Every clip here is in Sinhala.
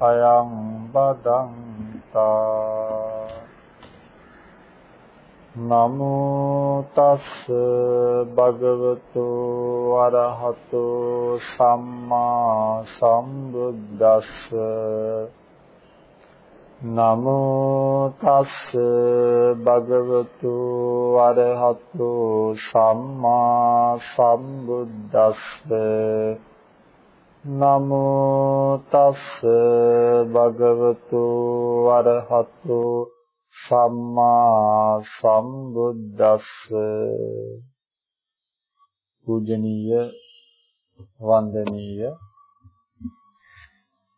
අයං බදන්තා. නමෝ තස් භගවතු අරහතෝ සම්මා සම්බුද්දස්ස. නමෝ තස් භගවතු අරහතු සම්මා සම්බුද්දස්ස. නමෝ තස් භගවතු අරහතු සම්මා සම්බුද්දස්ස. පූජනීය වන්දනීය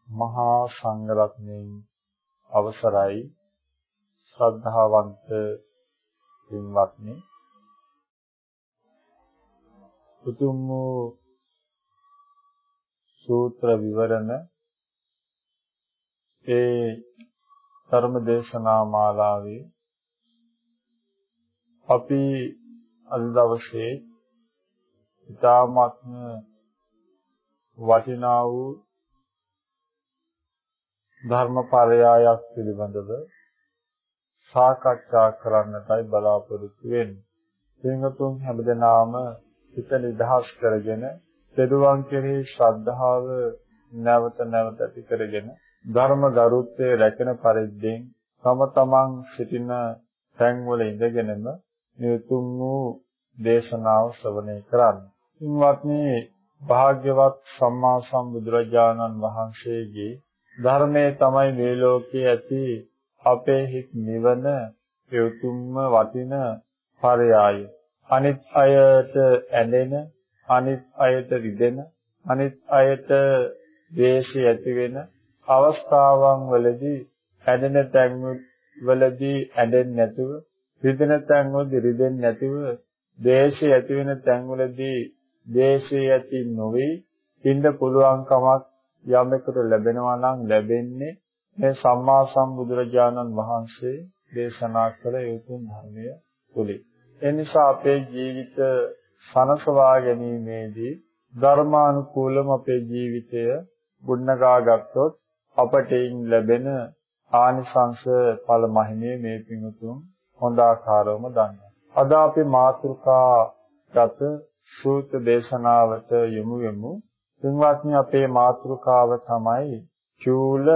මහා සංඝරත්නයන් අවසරයි. ශ්‍රද්ධාවන්ත පින්වත්නි උතුම් වූ සූත්‍ර විවරණ ඒ ධර්ම දේශනා මාලාවේ අපි අද දවසේ ඉතාමත්ම වටිනා වූ ධර්මපරයායක් පිළිබඳව සාකච්ඡා කරන්නටයි බලාපොරොත්තු වෙන්නේ. සිංහතුන් හැමදෙනාම හිත නිදහස් කරගෙන පෙරුවන් කෙරෙහි ශ්‍රද්ධාව නැවත නැවත ඇති කරගෙන ධර්ම ගරුත්වයේ රැකෙන පරිද්දෙන් තම තමන් සිටින තැන්වල ඉඳගෙනම නිතුම් වූ දේශනාව ශ්‍රවණය කරන්න. ඉන්වත්නි භාග්‍යවත් සම්මා සම්බුදුරජාණන් වහන්සේගේ ධර්මයේ තමයි මේ ලෝකයේ ඇති අපේ හිත් නිවන උතුම්ම වටින පරයය. අනිත් අයට ඇලෙන, අනිත් අයට රිදෙන, අනිත් අයට ද්වේෂය ඇති වෙන අවස්ථාවන් වලදී ඇදෙන තැන් වලදී ඇදෙන්නේ නැතුව, රිදෙන තැන් වලදී රිදෙන්නේ නැතුව, ද්වේෂය ඇති වෙන තැන් වලදී ද්වේෂය ඇති නොවේ ඉන්න පුළුවන්කමක් යමෙකුට ලැබෙනවා නම් ලැබෙන්නේ මේ සම්මා සම්බුදුරජාණන් වහන්සේ දේශනා කළ යුතුන් ධර්මය තුලින්. ඒ නිසා අපේ ජීවිත සනසවා ගැනීමේදී ධර්මානුකූලව අපේ ජීවිතය ගුණගා ගත්තොත් අපට ලැබෙන ආනිසංස ඵල මහිමේ මේ පිණුතුන් හොඳ ආකාරවම දන්නවා. අද අපි මාතෘකා ගත සූත්‍ර දේශනාවට යොමු වෙමු. පින්වත්නි අපේ මාතෘකාව තමයි චූල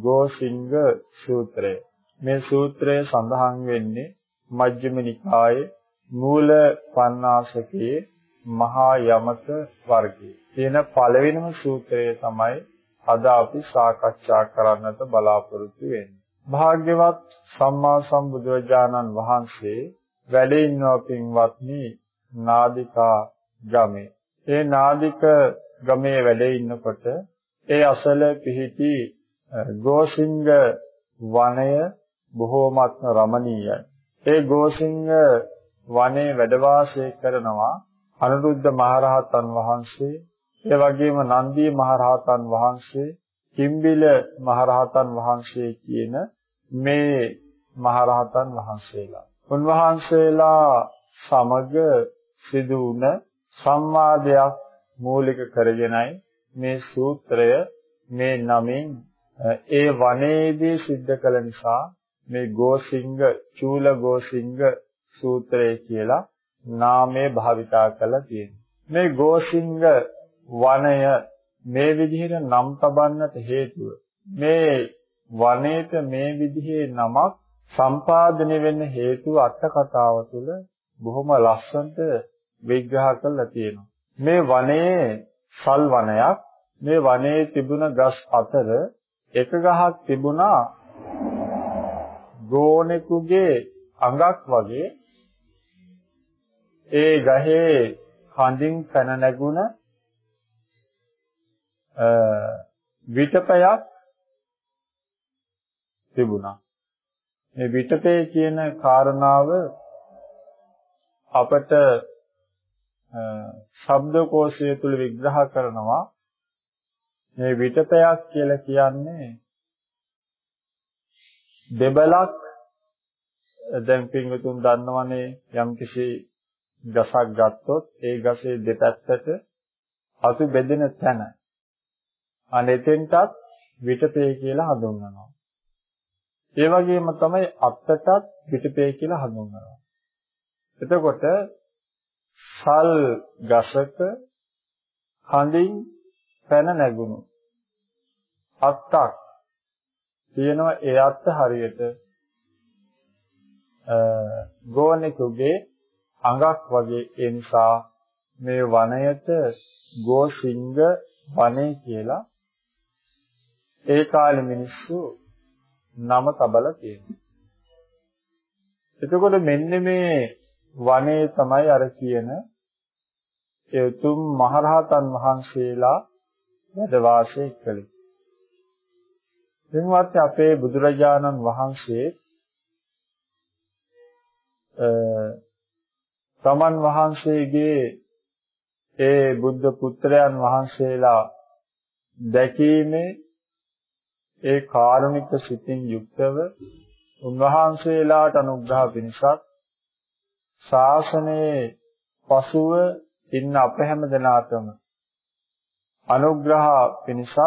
ගෝසිංග සූත්‍රය. මේ සූත්‍රය සඳහන් වෙන්නේ මජ්ක්‍ධිම නිකායේ මූල පණ්ණාසකයේ මහා යමක වර්ගයේ. තියෙන පළවෙනිම සූත්‍රය තමයි අද අපි සාකච්ඡා කරන්නට බලාපොරොත්තු වෙන්නේ. භාග්‍යවත් සම්මා සම්බුදුරජාණන් වහන්සේ වැඩ ඉන්නවා පින්වත්නි නාදිකා ගමේ. ඒ නාදික ගමේ වැඩ ඉන්නකොට ඒ අසල පිහිටි ගෝසිංග වනය බොහෝමත්ම රමණීයයි. ඒ ගෝසිංග වනයේ වැඩ වාසය කරනවා අනුරුද්ධ මහරහතන් වහන්සේ, ඒ වගේම නන්දී මහරහතන් වහන්සේ, කිම්බිල මහරහතන් වහන්සේ කියන මේ මහරහතන් වහන්සේලා. උන්වහන්සේලා සමග සිදු වුණ සංවාදයක් මූලික කරගෙනයි මේ සූත්‍රය මේ නමින් ඒ වනයේදී සිද්ධ කළ නිසා මේ ගෝසිංග චූල ගෝසිංග සූත්‍රය කියලා නාමය භාවිතා කරලා තියෙනවා. මේ ගෝසිංග වනය මේ විදිහට නම් තබන්නට හේතුව මේ වනයේට මේ විදිහේ නමක් සම්පාදනය වෙන්න හේතුව අට කතාව තුළ බොහොම ලස්සනට විග්‍රහ කරලා තියෙනවා. මේ වනයේ සල් වනයක් මේ වනයේ තිබුණ ගස් අතර එක ගහක් තිබුණා ගෝනෙකුගේ අඟක් වගේ ඒ ගහේ කඳින් පැන නැගුණ විටපයක් තිබුණා. මේ විටපේ කියන කාරණාව අපට ශබ්දකෝෂය තුල විග්‍රහ කරනවා මේ විටපයක් කියලා කියන්නේ දෙබලක් දැන් පින්වතුන් දන්නවනේ යම්කිසි ගසක් ගත්තොත් ඒ ගසේ දෙපැත්තට අතු බෙදෙන තැන අනෙතෙන්ටත් විටපේ කියලා හඳුන්වනවා. ඒ වගේම තමයි අත්තටත් විටපේ කියලා හඳුන්වනවා. එතකොට සල් ගසක හඳින් පැන නැගුණු අත්තක් තියෙනවා ඒ අත්ත හරියට ගෝනෙකුගේ අඟක් වගේ ඒ නිසා මේ වනයට ගෝසිංග වනය කියලා ඒ කාලේ මිනිස්සු නම තබලා තියෙනවා. එතකොට මෙන්න මේ වනයේ තමයි අර කියන ඒ උතුම් මහරහතන් වහන්සේලා වැඩ වාසය කළේ. එන්වත් අපේ බුදුරජාණන් වහන්සේ තමන් වහන්සේගේ ඒ බුද්ධ පුත්‍රයන් වහන්සේලා දැකීමේ ඒ කාරුණික සිතින් යුක්තව උන්වහන්සේලාට අනුග්‍රහ පිණිසත් ශාසනයේ පසුව ඉන්න අප හැම දෙනාටම අනුග්‍රහ පිණිසත්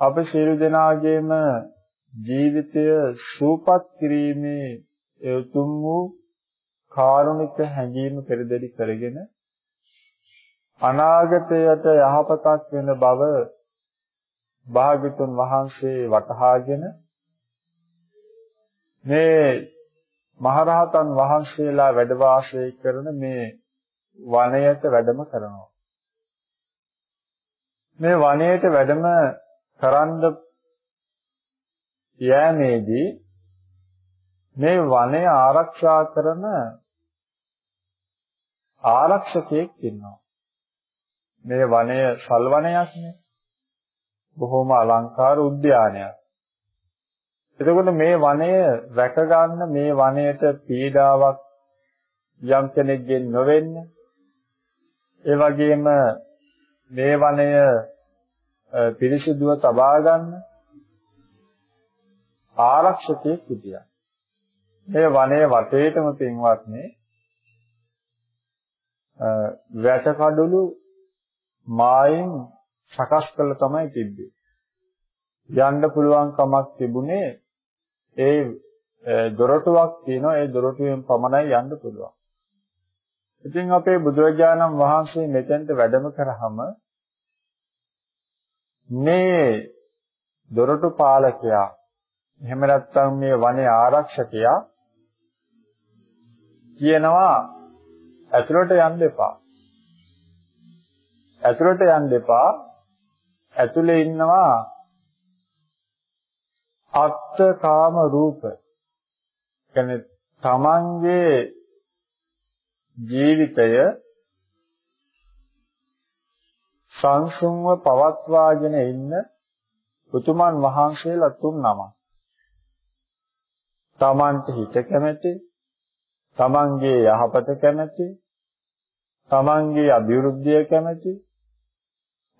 අප සියලු දෙනාගේම ජීවිතය සූපත් කිරීමේ උතුම් වූ කාරුණික හැඟීම පෙරදරි කරගෙන අනාගතයට යහපතක් වෙන බව භාග්‍යතුන් වහන්සේ වටහාගෙන මේ මහරහතන් වහන්සේලා වැඩ වාසය කරන මේ වනයට වැඩම කරනවා. මේ වනයට වැඩම කරන්ද යෑමේදී මේ වනය ආරක්ෂා කරන ආරක්ෂකයෙක් ඉන්නවා. මේ වනය සල් වනයක්නේ. බොහොම අලංකාර උද්‍යානයක්. එතකොට මේ වනය රැක ගන්න මේ වනයේට පීඩාවක් යම් කෙනෙක්ගෙන් නොවෙන්න ඒ වගේම මේ වනය පිරිසිදුව තබා ගන්න ආරක්ෂකයෙක් හිටියා. මේ වනයේ වටේටම පින්වත්නි වැටකඩලු මායින් සකස් කළ තමයි තිබ්බේ. යන්න පුළුවන් කමක් තිබුණේ ඒ දොරටුවක් තියෙනවා ඒ දොරටුවෙන් පමණයි යන්න පුළුවන්. ඉතින් අපේ බුදුරජාණන් වහන්සේ මෙතෙන්ට වැඩම කරාම මේ දොරටු පාලකයා එහෙම නැත්නම් මේ වනයේ ආරක්ෂකයා කියනවා ඇතුළට යන්න එපා. ඇතුළට යන්න එපා. ඇතුලේ ඉන්නවා අත්කාම රූප. කියන්නේ තමන්ගේ ජීවිතය සංසුන්ව පවත්වාගෙන ඉන්න උතුමන් වහන්සේලා තුන් නමක්. තමන්ට හිත කැමැති තමන්ගේ යහපත කැමැති තමන්ගේ අභිවෘද්ධිය කැමැති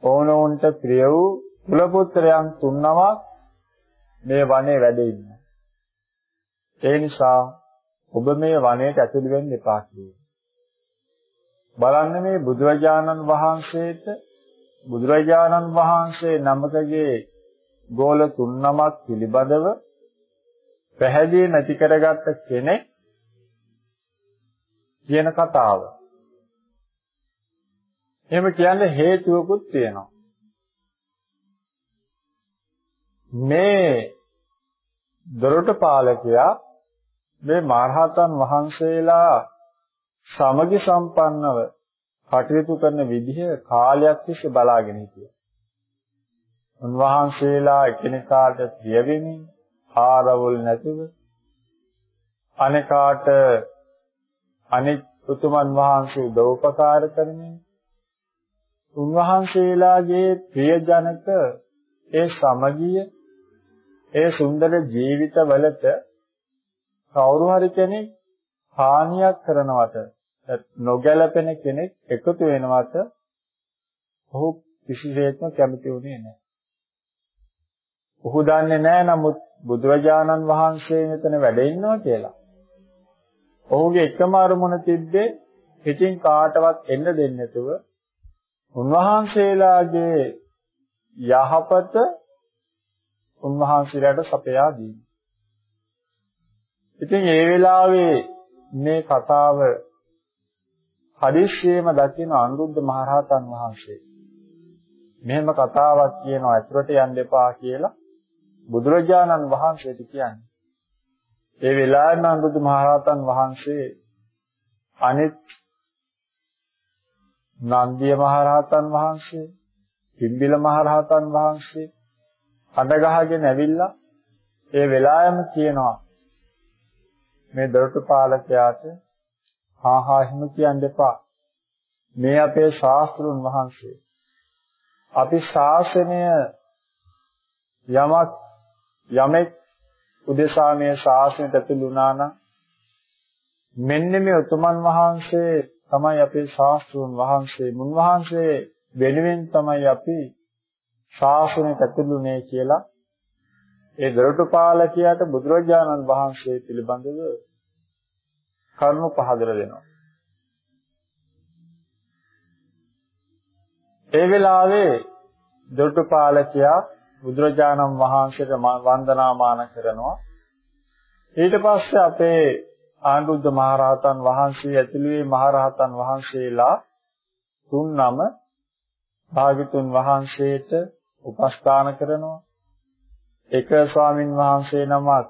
ඕනෝන්ට ප්‍රිය වූ කුල පුත්‍රයන් තුන්නමක් මේ වනයේ වැඩ ඉන්නවා. ඒ නිසා ඔබ මේ වනයේට ඇතුළු වෙන්න එපා කියලා. බලන්න මේ බුදුරජාණන් වහන්සේට බුදුරජාණන් වහන්සේ නමකගේ ගෝල තුන්නමක් පිළිබඳව පැහැදිලි නැති කරගත්ත කෙනෙක් කියන කතාව. එහෙම කියන්නේ හේතුවකුත් තියෙනවා. මේ දොරට පාලකයා මේ මහරහතන් වහන්සේලා සමගි සම්පන්නව කටයුතු කරන විදිහ කාලයක් තිස්සේ බලාගෙන හිටියා. උන්වහන්සේලා එකිනෙකාට ප්‍රිය වෙමින් ආරවුල් නැතිව අනේකාට අනිත් උතුමන් වහන්සේ උදව්පකාර කරමින් උන්වහන්සේලාගේ ප්‍රියජනක ඒ සමගිය ඒ සුන්දර ජීවිතවලට කවුරු හරි කෙනෙක් හානියක් කරනවට නොගැලපෙන කෙනෙක් එකතු වෙනවට ඔහු කිසිසේත්ම කැමති වුණේ නැහැ. ඔහු දන්නේ නැහැ නමුත් බුදුරජාණන් වහන්සේ මෙතන වැඩ ඉන්නවා කියලා. ඔහුගේ එකම අරමුණ තිබ්බේ පිටින් කාටවත් එන්න දෙන්නේ නැතුව උන්වහන්සේලාගේ යහපත උන්වහන්සේලාට සපයා දීම. ඉතින් ඒ වෙලාවේ මේ කතාව හදිස්සියෙම දකින අනුරුද්ධ මහරහතන් වහන්සේ මෙහෙම කතාවක් කියනවා ඇතුළට යන්න එපා කියලා බුදුරජාණන් වහන්සේට කියන්නේ. ඒ වෙලාවෙම අනුරුද්ධ මහරහතන් වහන්සේ අනිත් නන්දිය මහරහතන් වහන්සේ, පිම්බිල මහරහතන් වහන්සේ අඬ ගහගෙන ඇවිල්ලා ඒ වෙලාවෙම කියනවා මේ දොරටු පාලකයාට හා හා එහෙම කියන්න එපා. මේ අපේ ශාස්ත්‍රුන් වහන්සේ. අපි ශාසනය යමක් යමෙක් උදෙසා මේ ශාසනයට ඇතුළු වුණා නම් මෙන්න මේ උතුමන් වහන්සේ තමයි අපේ ශාස්ත්‍රුන් වහන්සේ මුන්වහන්සේ වෙනුවෙන් තමයි අපි ශාසනයට ඇතුළුනේ කියලා ඒ දරටුපාලකයාට බුදුරජාණන් වහන්සේ පිළිබඳව කරුණු පහදලා දෙනවා. ඒ වෙලාවේ දොරටුපාලකයා බුදුරජාණන් වහන්සේට වන්දනාමාන කරනවා. ඊට පස්සේ අපේ ආනුරුද්ධ මහරහතන් වහන්සේ ඇතුළුවේ මහරහතන් වහන්සේලා තුන් නම භාග්‍යතුන් වහන්සේට උපස්ථාන කරනවා. එක ස්වාමින් වහන්සේ නමක්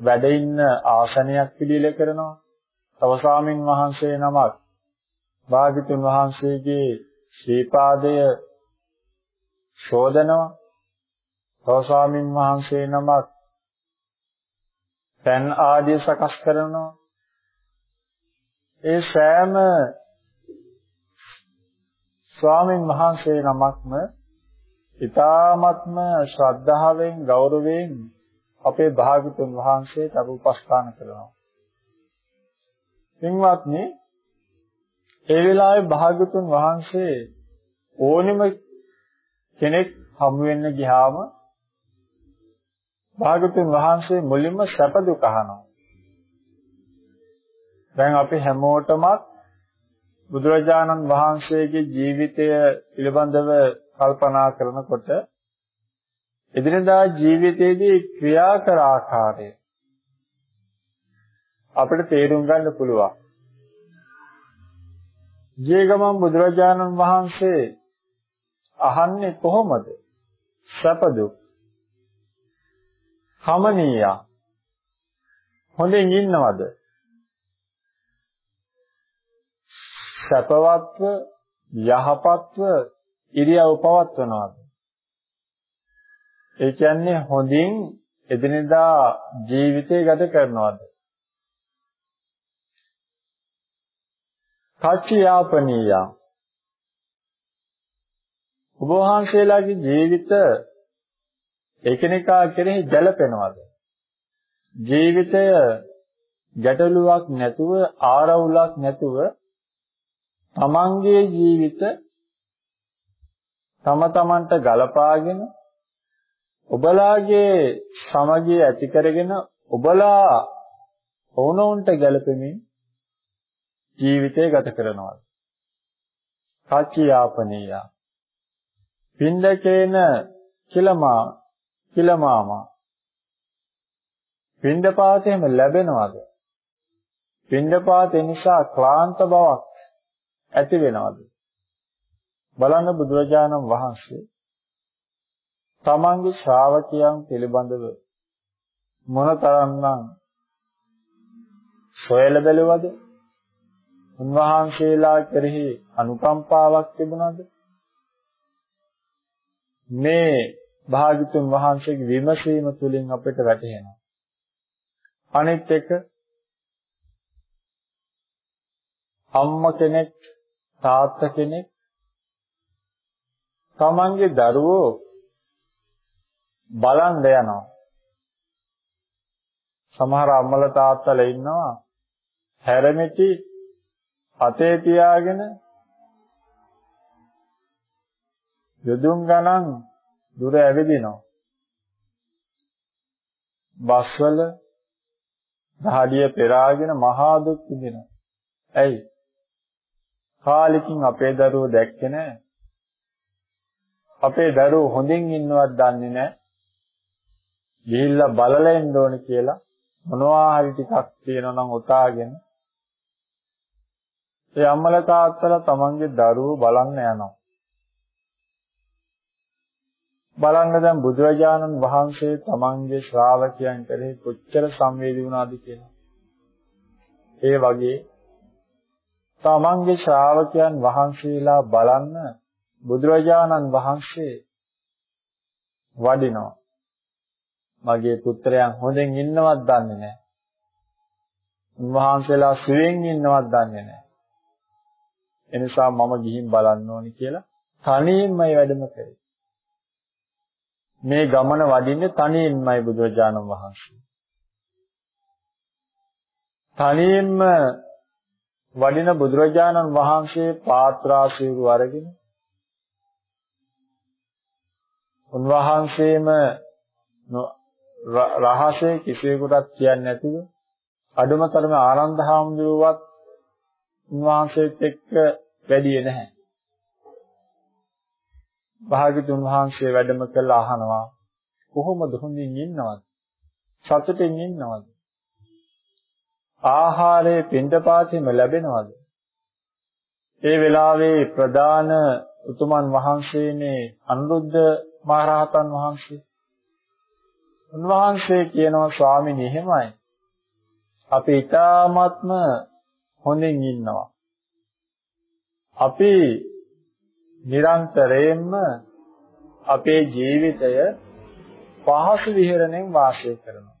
වැඩ ඉන්න ආසනයක් පිළිල කරනවා. තව ස්වාමින් වහන්සේ නමක් භාග්‍යතුන් වහන්සේගේ ශ්‍රීපාදය ශෝධනවා. තව ස්වාමින් වහන්සේ නමක් පෙන් ආදී සකස් කරනවා. ඒ සෑම ස්වාමින් වහන්සේ නමක්ම ඊ타ත්ම ශ්‍රද්ධාවෙන් ගෞරවයෙන් අපේ භාගතුන් වහන්සේට අපි උපස්ථාන කරනවා. පින්වත්නි ඒ වෙලාවේ භාගතුන් වහන්සේ ඕනෙම කෙනෙක් හමු වෙන්න ගියාම භාගතුන් වහන්සේ මුලින්ම සැප දුක අහනවා. දැන් අපි හැමෝටම බුදුරජාණන් වහන්සේගේ ජීවිතය පිළිබඳව කල්පනා කරනකොට එදිනදා ජීවිතයේදී ක්‍රියා කර ආකාරය අපිට තේරුම් ගන්න පුළුවන්. ජීගමන් බුදුරජාණන් වහන්සේ අහන්නේ කොහොමද? සැප දුක්. කමනීය. හොඳින් ඉන්නවද? සැපවත්ව යහපත්ව ඉරියව් පවත්වනවාද? ඒ කියන්නේ හොඳින් එදිනෙදා ජීවිතය ගත කරනවාද? කච්චියාපනීය ඔබ වහන්සේලාගේ ජීවිත එකිනෙකා කෙරෙහි ගැළපෙනවද? ජීවිතය ගැටලුවක් නැතුව ආරවුලක් නැතුව තමන්ගේ ජීවිත තම තමන්ට ගලපාගෙන ඔබලාගේ සමගිය ඇති කරගෙන ඔබලා ඕනෝන්ට ගැලපෙමින් ජීවිතය ගත කරනවා. කාචියාපනීය. පින්දකේන කිලමා කිලමාමා. පින්දපාතේම ලැබෙනවද? පින්දපාතේ නිසා ක්ලාන්ත බවක් ඇති වෙනවද? බලන්න බුදුරජාණන් වහන්සේ තමන්ගේ ශ්‍රාවකයන් පිළිබඳව මොනතරම්නම් සොයලා බැලුවද? උන්වහන්සේලා කෙරෙහි අනුකම්පාවක් තිබුණාද? මේ භාග්‍යතුන් වහන්සේගේ විමසීම තුළින් අපිට වැටහෙනවා. අනිත් එක අම්ම කෙනෙක් තාත්තා කෙනෙක් තමන්ගේ දරුවෝ බලන් යනවා. සමහර අම්මල තාත්තලා ඉන්නවා හැරමිටි අතේ තියාගෙන යොදුන් ගණන් දුර ඇවිදිනවා. බස්වල දහඩිය පෙරාගෙන මහා දුක් විඳිනවා. ඇයි? කාලෙකින් අපේ දරුවෝ දැක්කේ නැහැ. අපේ දරුවෝ හොඳින් ඉන්නවත් දන්නේ නැහැ. ගිහිල්ලා බලලා එන්න ඕන කියලා මොනවා හරි ටිකක් තියෙනවා නම් උතාගෙන ඒ අම්මලා තාත්තලා තමන්ගේ දරුවෝ බලන්න යනවා. බලන්න දැන් බුදුරජාණන් වහන්සේ තමන්ගේ ශ්‍රාවකයන් කෙරෙහි කොච්චර සංවේදී වුණාද කියලා. ඒ වගේ තමන්ගේ ශ්‍රාවකයන් වහන්සේලා බලන්න බුදුරජාණන් වහන්සේ වඩිනවා. මගේ පුත්‍රයන් හොඳින් ඉන්නවත් දන්නේ නැහැ. උන්වහන්සේලා සුවෙන් ඉන්නවත් දන්නේ නැහැ. එනිසා මම ගිහින් බලන්න ඕනි කියලා තනියෙන්මයි වැඩම කරේ. මේ ගමන වඩින්නේ තනියෙන්මයි බුදුරජාණන් වහන්සේ. තනියෙන්ම වඩින බුදුරජාණන් වහන්සේ පාත්‍රා සිවුරු අරගෙන උන්වහන්සේම රහසේ කිසිවෙකුටත් කියන්නේ නැතිව අඩුම තරමේ ආනන්ද හාමුදුරුවත් උන්වහන්සේත් එක්ක වැඩියේ නැහැ. භාග්‍යතුන් වහන්සේ වැඩම කළ අහනවා කොහොමද හොඳින් ඉන්නවද? සතුටින් ඉන්නවද? ආහාරයේ පින්ඩපාතෙම ලැබෙනවද? ඒ වෙලාවේ ප්‍රධාන උතුමන් වහන්සේනේ අනුරුද්ධ මහරහතන් වහන්සේ. උන්වහන්සේ කියනවා ස්වාමීනි එහෙමයි. අපි ඊ타ත්ම හොඳින් ඉන්නවා. අපි නිරන්තරයෙන්ම අපේ ජීවිතය පහසු විහරණයෙන් වාසය කරනවා.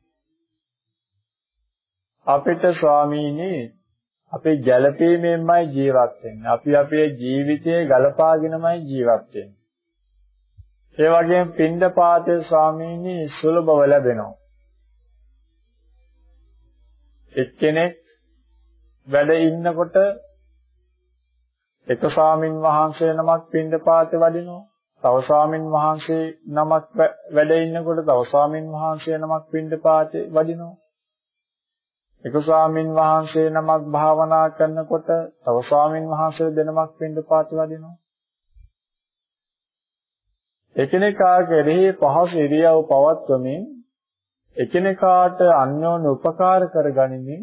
අපිට ස්වාමීනි අපේ ගැළපීමෙන්මයි ජීවත් වෙන්නේ. අපි අපේ ජීවිතය ගලපාගෙනමයි ජීවත් වෙන්නේ. ඒ වගේම පින්ඩපාතේ ස්වාමීනි සුලභව ලැබෙනවා. එක්කෙනෙක් වැඩ ඉන්නකොට එක ස්වාමින් වහන්සේ නමක් පින්ඩපාතේ වඩිනවා. තව ස්වාමින් වහන්සේ නමක් වැඩ ඉන්නකොට තව ස්වාමින් වහන්සේ නමක් පින්ඩපාතේ වඩිනවා. එක ස්වාමින් වහන්සේ නමක් භාවනා කරනකොට තව ස්වාමින් වහන්සේ දෙනමක් පින්ඩපාතේ වඩිනවා. එකිනෙකා කෙරෙහි පහසු ඉරියව් පවත්වමින් එකිනෙකාට අන්‍යෝන්‍ය උපකාර කරගනිමින්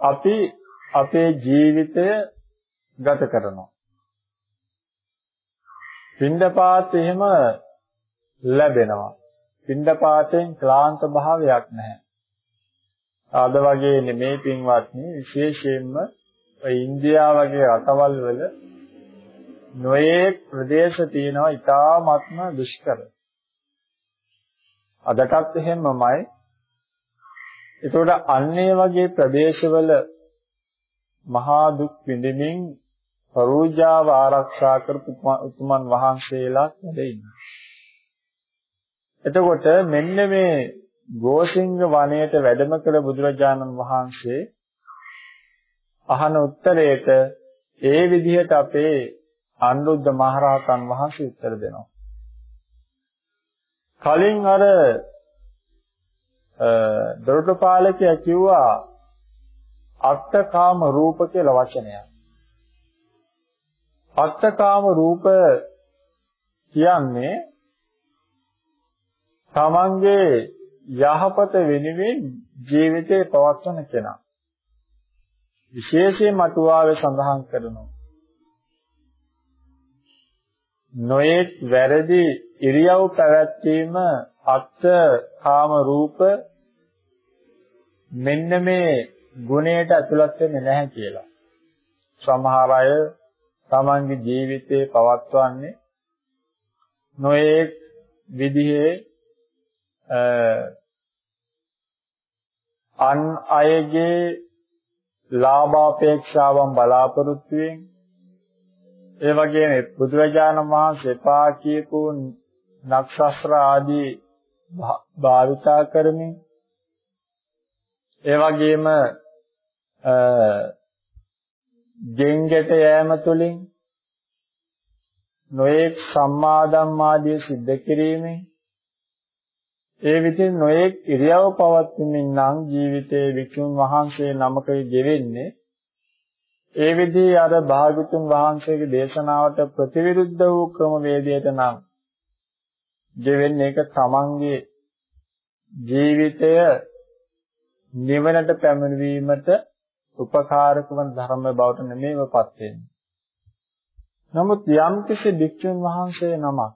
අපි අපේ ජීවිතය ගත කරනවා. පින්ඩපාත එහෙම ලැබෙනවා. පින්ඩපාතෙන් ක්ලාන්ත භාවයක් නැහැ. අද වගේ නෙමේ පින්වත්නි විශේෂයෙන්ම ඉන්දියාව වගේ රටවල් වල නොයේක් ප්‍රදේශ තියෙනවා ඉතාමත්ම දුෂ්කර. අදටත් එහෙමමයි. ඒතකොට අන්නේ වගේ ප්‍රදේශවල මහා දුක් විඳින්මින් පරෝජාව ආරක්ෂා කරපු උතුමන් වහන්සේලා වැඩ ඉන්නවා. එතකොට මෙන්න මේ ගෝසිංග වනයේට වැඩම කළ බුදුරජාණන් වහන්සේ අහන උත්තරයට ඒ විදිහට අපේ අනුරුද්ධ මහරහතන් වහන්සේ උත්තර දෙනවා. කලින් අර දොරටුපාලකයා කිව්වා අත්තකාම රූප කියලා වචනයක්. අත්තකාම රූප කියන්නේ තමන්ගේ යහපත වෙනුවෙන් ජීවිතේ පවත්වන කෙනා. විශේෂයෙන් අටුවාවේ සඳහන් කරනවා. නොයෙක් වැරදි ඉරියව් පැවැත්වීම අත්ත කාම රූප මෙන්න මේ ගුණයට ඇතුළත් වෙන්නේ නැහැ කියලා. සමහර අය තමන්ගේ ජීවිතේ පවත්වන්නේ නොයෙක් විදිහේ අන් අයගේ ලාභාපේක්ෂාවන් බලාපොරොත්තු වෙන ඒ වගේම බුදුරජාණන් වහන්සේ පා කියපු නක්ෂත්‍ර ආදී භාවිතා කරමින් ඒ වගේම ගෙන්ගෙට යෑම තුළින් නොඑක් සම්මාදම් ආදී සිද්ධ කිරීමෙන් ඒ විදිහින් නොඑක් ඉරියව් පවත්වමින් නම් ජීවිතයේ වික්ෂුන් වහන්සේ නමකයි ගෙවෙන්නේ. ඒ විදිහේ අර භාගතුන් වහන්සේගේ දේශනාවට ප්‍රතිවිරුද්ධ වූ ක්‍රම වේදයට නම් ගෙවෙන්නේ ඒක තමන්ගේ ජීවිතය නිවනට පැමිණවීමට උපකාරක වන ධර්ම බවට නෙමෙයිවපත් වෙන්නේ. නමුත් යම් කිසි භික්ෂුන් වහන්සේ නමක්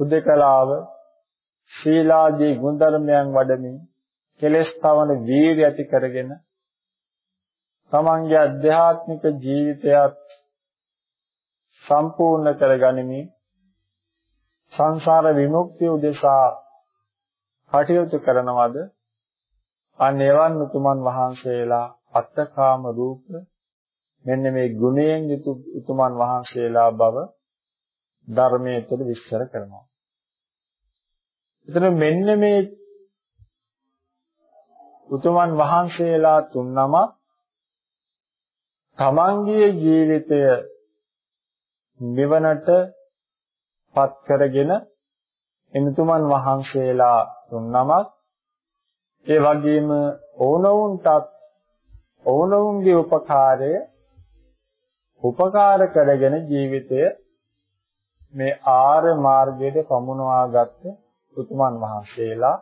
උදේකලාව ශීලාදී ගුණධර්මයන් වඩමින් කෙලෙස් තවන වීර්ය ඇති කරගෙන තමන්ගේ අධ්‍යාත්මික ජීවිතයත් සම්පූර්ණ කරගනිමින් සංසාර විමුක්තිය උදෙසා කටයුතු කරනවද අනේවන් උතුමන් වහන්සේලා අත්තකාම රූප මෙන්න මේ ගුණයෙන් යුතු උතුමන් වහන්සේලා බව ධර්මයේ තුළ විස්තර කරනවා. එතන මෙන්න මේ උතුමන් වහන්සේලා තුන්නම තමන්ගේ ජීවිතය නිවනට පත් කරගෙන එනතුමන් වහන්සේලා තුන්නමක් ඒ වගේම ඕනවුන්ටත් ඕනවුන්ගේ උපකාරය උපකාර කරගෙන ජීවිතය මේ ආර්ය මාර්ගයට පමුණවා ගත්ත උතුමන් වහන්සේලා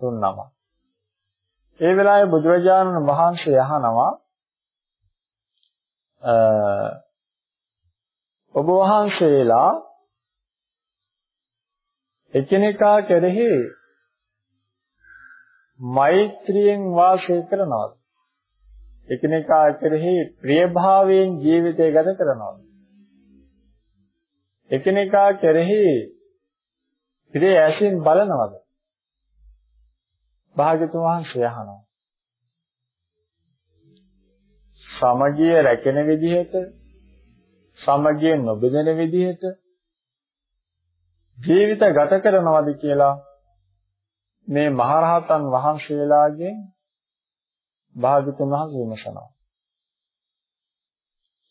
තුන්නම. ඒ වෙලාවේ බුදුරජාණන් වහන්සේ අහනවා ඔබ වහන්සේලා එකිනෙකා කෙරෙහි මෛත්‍රියෙන් වාසය කරනවාද? එකිනෙකා කෙරෙහි ප්‍රියභාවයෙන් ජීවිතය ගත කරනවාද? එකිනෙකා කෙරෙහි ප්‍රිය ඇසින් බලනවද? භාග්‍යතුන් වහන්සේ අහනවා. සමගිය රැකෙන විදිහට සමගිය නොබෙදෙන විදිහට ජීවිත ගත කරනවද කියලා මේ මහරහතන් වහන්සේලාගෙන් භාග්‍යතුන් වහන්සේ විමසනවා.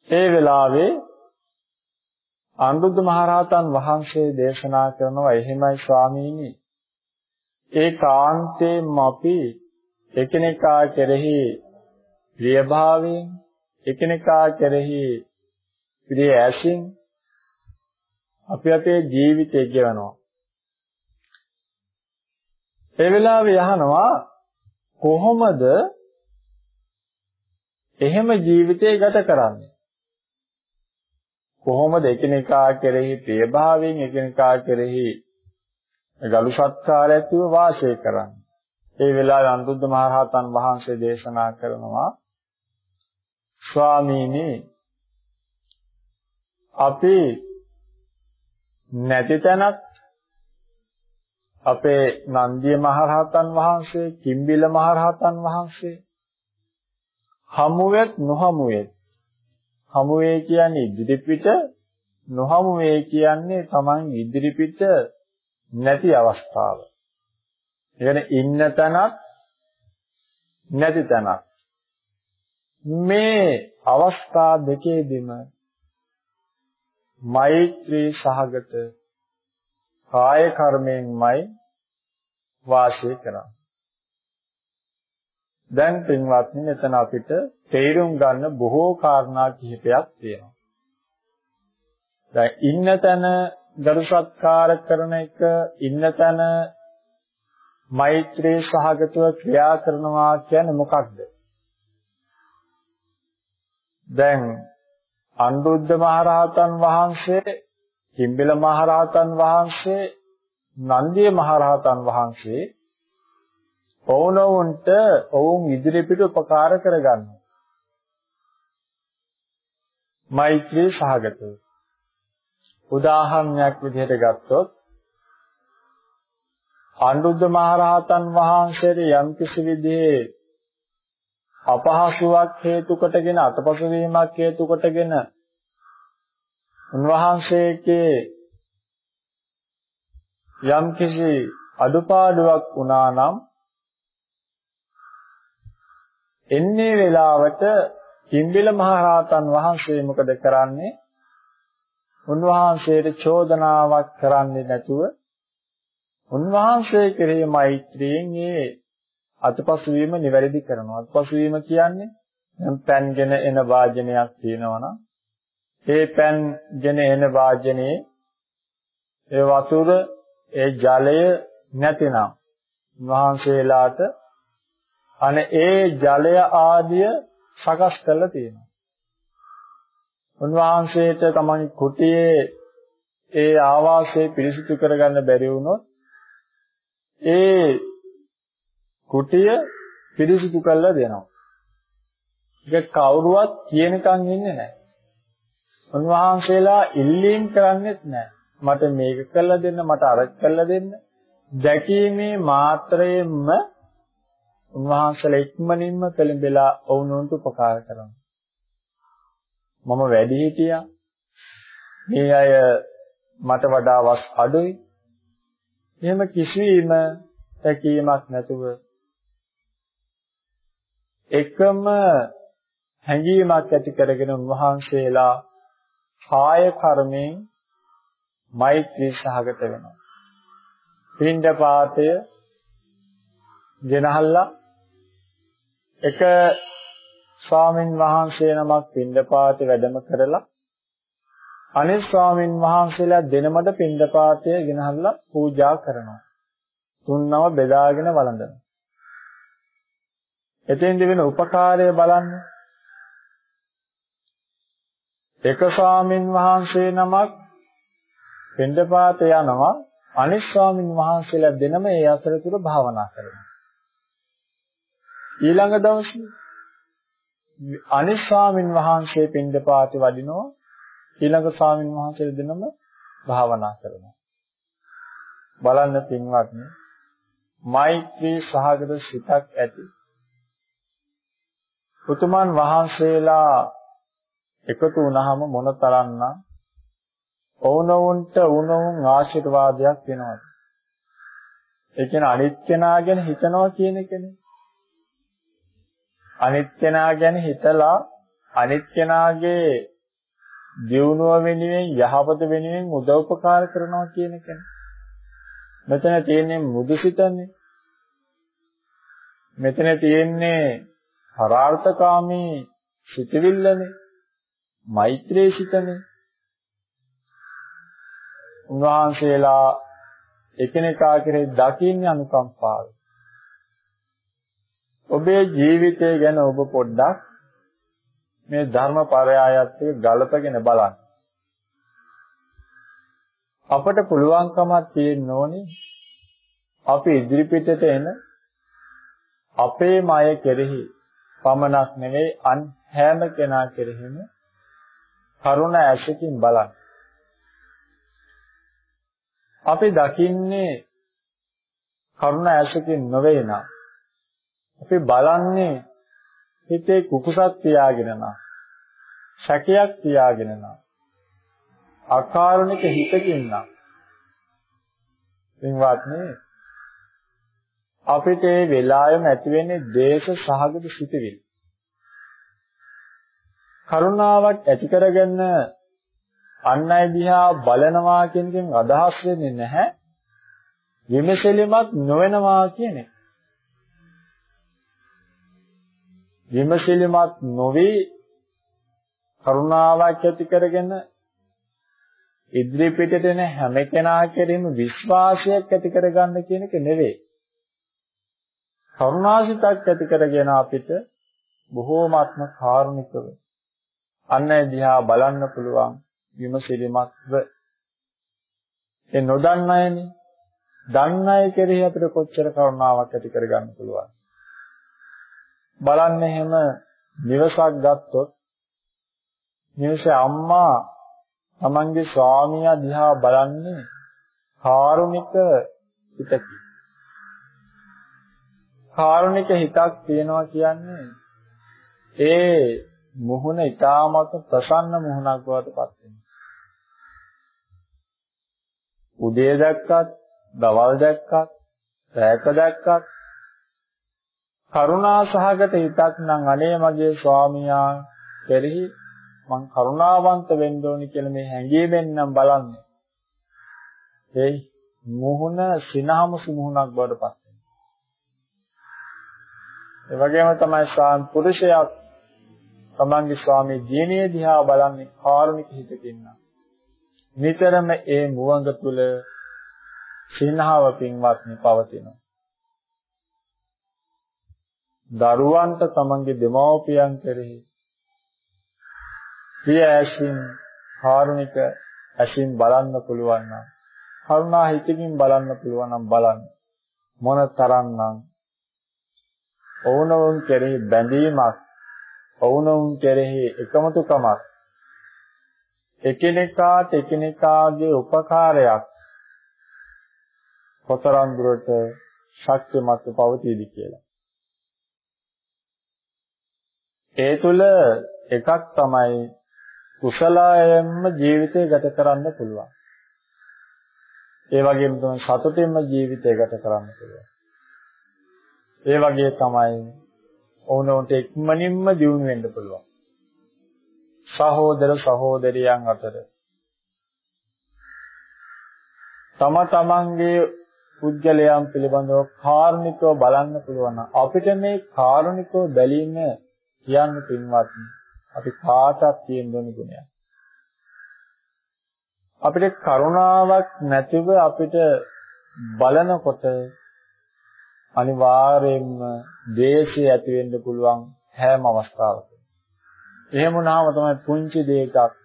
ඒ වෙලාවේ අනුරුද්ධ මහරහතන් වහන්සේ දේශනා කරනවා එහෙමයි ස්වාමීනි ඒ කාන්තේම අපි එකිනෙකා කෙරෙහි ප්‍රියභාවයෙන් එකිනෙකා කෙරෙහි ප්‍රිය ඇසින් අපි අපේ ජීවිතය ගෙවනවා ඒ වෙලාවේ අහනවා කොහොමද එහෙම ජීවිතය ගත කරන්නේ? කොහොමද එකිනෙකා කෙරෙහි ප්‍රියභාවයෙන් එකිනෙකා කෙරෙහි ගලු සත්කාර ඇතිව වාසය කරන්නේ? ඒ වෙලාවේ අනුරුද්ධ මහරහතන් වහන්සේ දේශනා කරනවා ස්වාමීනි අපි නැති තැනක් අපේ නන්දිය මහරහතන් වහන්සේ, කිම්බිල මහරහතන් වහන්සේ හමුවෙත් නොහමුවෙත් හමුවේ කියන්නේ ඉදිරිපිට නොහමුවේ කියන්නේ Taman ඉදිරිපිට නැති අවස්ථාව. එවන ඉන්න තැනක් නැති තැනක්. මේ අවස්ථා දෙකේදීම මෛත්‍රී සහගත කාය කර්මයෙන්මයි වාසය කරන්නේ. දැන් පින්වත්නි මෙතන අපිට තේරුම් ගන්න බොහෝ කාරණා කිහිපයක් තියෙනවා. දැන් ඉන්න තැන ගරු සත්කාර කරන එක ඉන්න තැන මෛත්‍රී සහගතව ක්‍රියා කරනවා කියන්නේ මොකක්ද? දැන් අනුරුද්ධ මහරහතන් වහන්සේ, කිම්බිල මහරහතන් වහන්සේ, නන්දිය මහරහතන් වහන්සේ ඔවුනොවුන්ට ඔවුන් ඉදිරිපිට උපකාර කරගන්නවා. මෛත්‍රී සහගතව. උදාහරණයක් විදිහට ගත්තොත් අනුරුද්ධ මහරහතන් වහන්සේට යම්කිසි විදිහේ අපහසුාවක් හේතු කොටගෙන අතපසු වීමක් හේතු කොටගෙන උන්වහන්සේගේ යම්කිසි අඩුපාඩුවක් වුණා නම් එන්නේ වෙලාවට කිම්බිල මහරහතන් වහන්සේ මොකද කරන්නේ? උන්වහන්සේට චෝදනාවක් කරන්නේ නැතුව උන්වහන්සේ කෙරෙහි මෛත්‍රියෙන් ඒ අතපසු වීම නිවැරදි කරනවා. අතපසු වීම කියන්නේ දැන් පෑන්ගෙන එන වාජනයක් තියෙනවනම් ඒ පෑන්ගෙන එන වාජනේ ඒ වතුර ඒ ජලය නැතිනම් උන්වහන්සේලාට අනේ ඒ ජලය ආදිය සකස් කරලා තියෙනවා. උන්වහන්සේට තමන් කුටියේ ඒ ආවාසය පිරිසිදු කරගන්න බැරි වුණොත් ඒ කුටිය පිරිසිදු කරලා දෙනවා. ඒක කවුරුවත් කියනකම් ඉන්නේ නැහැ. උන්වහන්සේලා ඉල්ලීම් කරන්නේත් නැහැ. මට මේක කරලා දෙන්න, මට අරක කරලා දෙන්න. දැකීමේ මාත්‍රයෙන්ම උන්වහන්සේලා ඉක්මනින්ම පෙළඹෙලා ඔවුන්ට උපකාර කරනවා. මම වැඩි හිටියා. මේ අය මට වඩා වස් අඩුයි. එහෙම කිසිම තැකීමක් නැතුව එකම හැඟීමක් ඇති කරගෙන උන්වහන්සේලා කාය කර්මයෙන් මෛත්‍රී සහගත වෙනවා. පින්ඩ පාතය ගෙනහල්ලා එක ස්වාමින් වහන්සේ නමක් පින්දපාතේ වැඩම කරලා අනිත් ස්වාමින් වහන්සේලා දෙනමඩ පින්දපාතය ගෙනහල්ලා පූජා කරනවා. තුන්නම බෙදාගෙන වළඳනවා. එතෙන්දි වෙන උපකාරය බලන්න. එක ස්වාමින් වහන්සේ නමක් පින්දපාත යනවා. අනිත් ස්වාමින් වහන්සේලා දෙනම ඒ අතරතුර භාවනා කරනවා. ඊළඟ දවසේ අනිත් ස්වාමින් වහන්සේ පින්දපාති වඩිනවා. ඊළඟ ස්වාමින් වහන්සේ දෙනම භාවනා කරනවා. බලන්න පින්වත්නි මෛත්‍රී සහගත සිතක් ඇති. උතුමන් වහන්සේලා එකතු වුණාම මොනතරම්නම් ඔවුනොවුන්ට උනොවුන් ආශිර්වාදයක් වෙනවද ඒ කියන්නේ අනිත් කෙනා ගැන හිතනවා කියන එකනේ අනිත් කෙනා ගැන හිතලා අනිත් කෙනාගේ දියුණුව වෙනුවෙන් යහපත වෙනුවෙන් උදව්පකාර කරනවා කියන එකනේ. මෙතන තියෙන්නේ මුදුසිතනේ. මෙතන තියෙන්නේ හරාර්ථකාමී සිතවිල්ලනේ. මෛත්‍රී සිතනේ. උන්වහන්සේලා එකිනෙකා කෙරෙහි දකින්නේ අනුකම්පාව. ඔබේ ජීවිතය ගැන ඔබ පොඩ්ඩක් මේ ධර්මපරයායත් එක්ක ගලපගෙන බලන්න. අපට පුළුවන්කමක් තියෙන්න ඕනේ අපි ඉදිරිපිටට එන අපේ මය කෙරෙහි පමණක් නෙවෙයි අන් හැම කෙනා කෙරෙහිම කරුණ ඇසකින් බලන්න. අපි දකින්නේ කරුණ ඇසකින් නොවේ නම් අපි බලන්නේ හිතේ කුකුසක් තියාගෙන නම් සැකයක් තියාගෙන නම් අකාරණික හිතකින් නම් එන්වත්නි අපිට ඒ වෙලාවෙම ඇති වෙන්නේ දේශ සහගත සිතුවිලි කරුණාවක් ඇති කරගෙන අන් අය දිහා බලනවා කියන එකෙන් අදහස් වෙන්නේ නැහැ විමසලිමත් නොවෙනවා කියන එක විමසිලිමත් නොවි කරුණාවක් ඇති කරගෙන ඉදිරි පිටට එන හැම කෙනා කෙරෙහිම විශ්වාසයක් ඇති කරගන්න කියන එක නෙවෙයි. කරුණාසිතක් ඇති කරගෙන අපිට බොහෝමත්ම කාරුණිකව අන්න ඒ දිහා බලන්න පුළුවන් විමසිලිමත්ව. ඒ නොදන්න අයනේ දන්න අය කෙරෙහි අපිට කොච්චර කරුණාවක් ඇති කරගන්න පුළුවන්. බලන්න එහෙම නිවසක් ගත්තොත් නිවසේ අම්මා තමන්ගේ ස්වාමියා දිහා බලන්නේ කාරුණික හිතකින්. කාරුණික හිතක් තියෙනවා කියන්නේ ඒ මුහුණ ඊටමත් ප්‍රසන්න මුහුණක් බවට පත් වෙනවා. උදේ දැක්කත්, දවල් දැක්කත්, රැක දැක්කත් කරුණා සහගත හිතක් නම් අනේ මගේ ස්වාමියා කෙරෙහි මං කරුණාවන්ත වෙන්න ඕනි කියලා මේ හැඟීමෙන් නම් බලන්නේ. ඒ මුහුණ සිනහමසු මුහුණක් බවට පත් ඒ වගේම තමයි ස්වාම පුරුෂයා තමන්ගේ ස්වාමී දිනේ දිහා බලන්නේ කාරුණික හිතකින් නම්. නිතරම ඒ මුවඟ තුල සිනහව පින්වත්නි පවතිනවා. දරුවන්ට තමන්ගේ දෙමව්පියන් කෙරෙහි ප්‍රිය ඇසින් කාරුණික ඇසින් බලන්න පුළුවන් නම් කරුණා හිතකින් බලන්න පුළුවන් නම් බලන්න මොන තරම්නම් ඔවුනොවුන් කෙරෙහි බැඳීමක් ඔවුනොවුන් කෙරෙහි එකමුතුකමක් එකිනෙකාට එකිනෙකාගේ උපකාරයක් කොතරම් දුරට ශක්තිමත්ව පවතීද කියලා. ඒ තුල එකක් තමයි කුසලයෙන්ම ජීවිතය ගත කරන්න පුළුවන්. ඒ වගේම තමයි සතුටින්ම ජීවිතය ගත කරන්න පුළුවන්. ඒ වගේ තමයි ඔවුනොන්ට ඉක්මනින්ම දියුණු වෙන්න පුළුවන්. සහෝදර සහෝදරියන් අතර තම තමන්ගේ පුද්ගලයන් පිළිබඳව කාරුණිකව බලන්න පුළුවන් අපිට මේ කාරුණිකව බැලීම කියන්න පින්වත්නි අපි කාටත් තියෙන ගුණයක් අපිට කරුණාවක් නැතිව අපිට බලනකොට අනිවාර්යයෙන්ම දේශය ඇති වෙන්න පුළුවන් හැම අවස්ථාවකම. එහෙම වුණාම තමයි පුංචි දෙයකට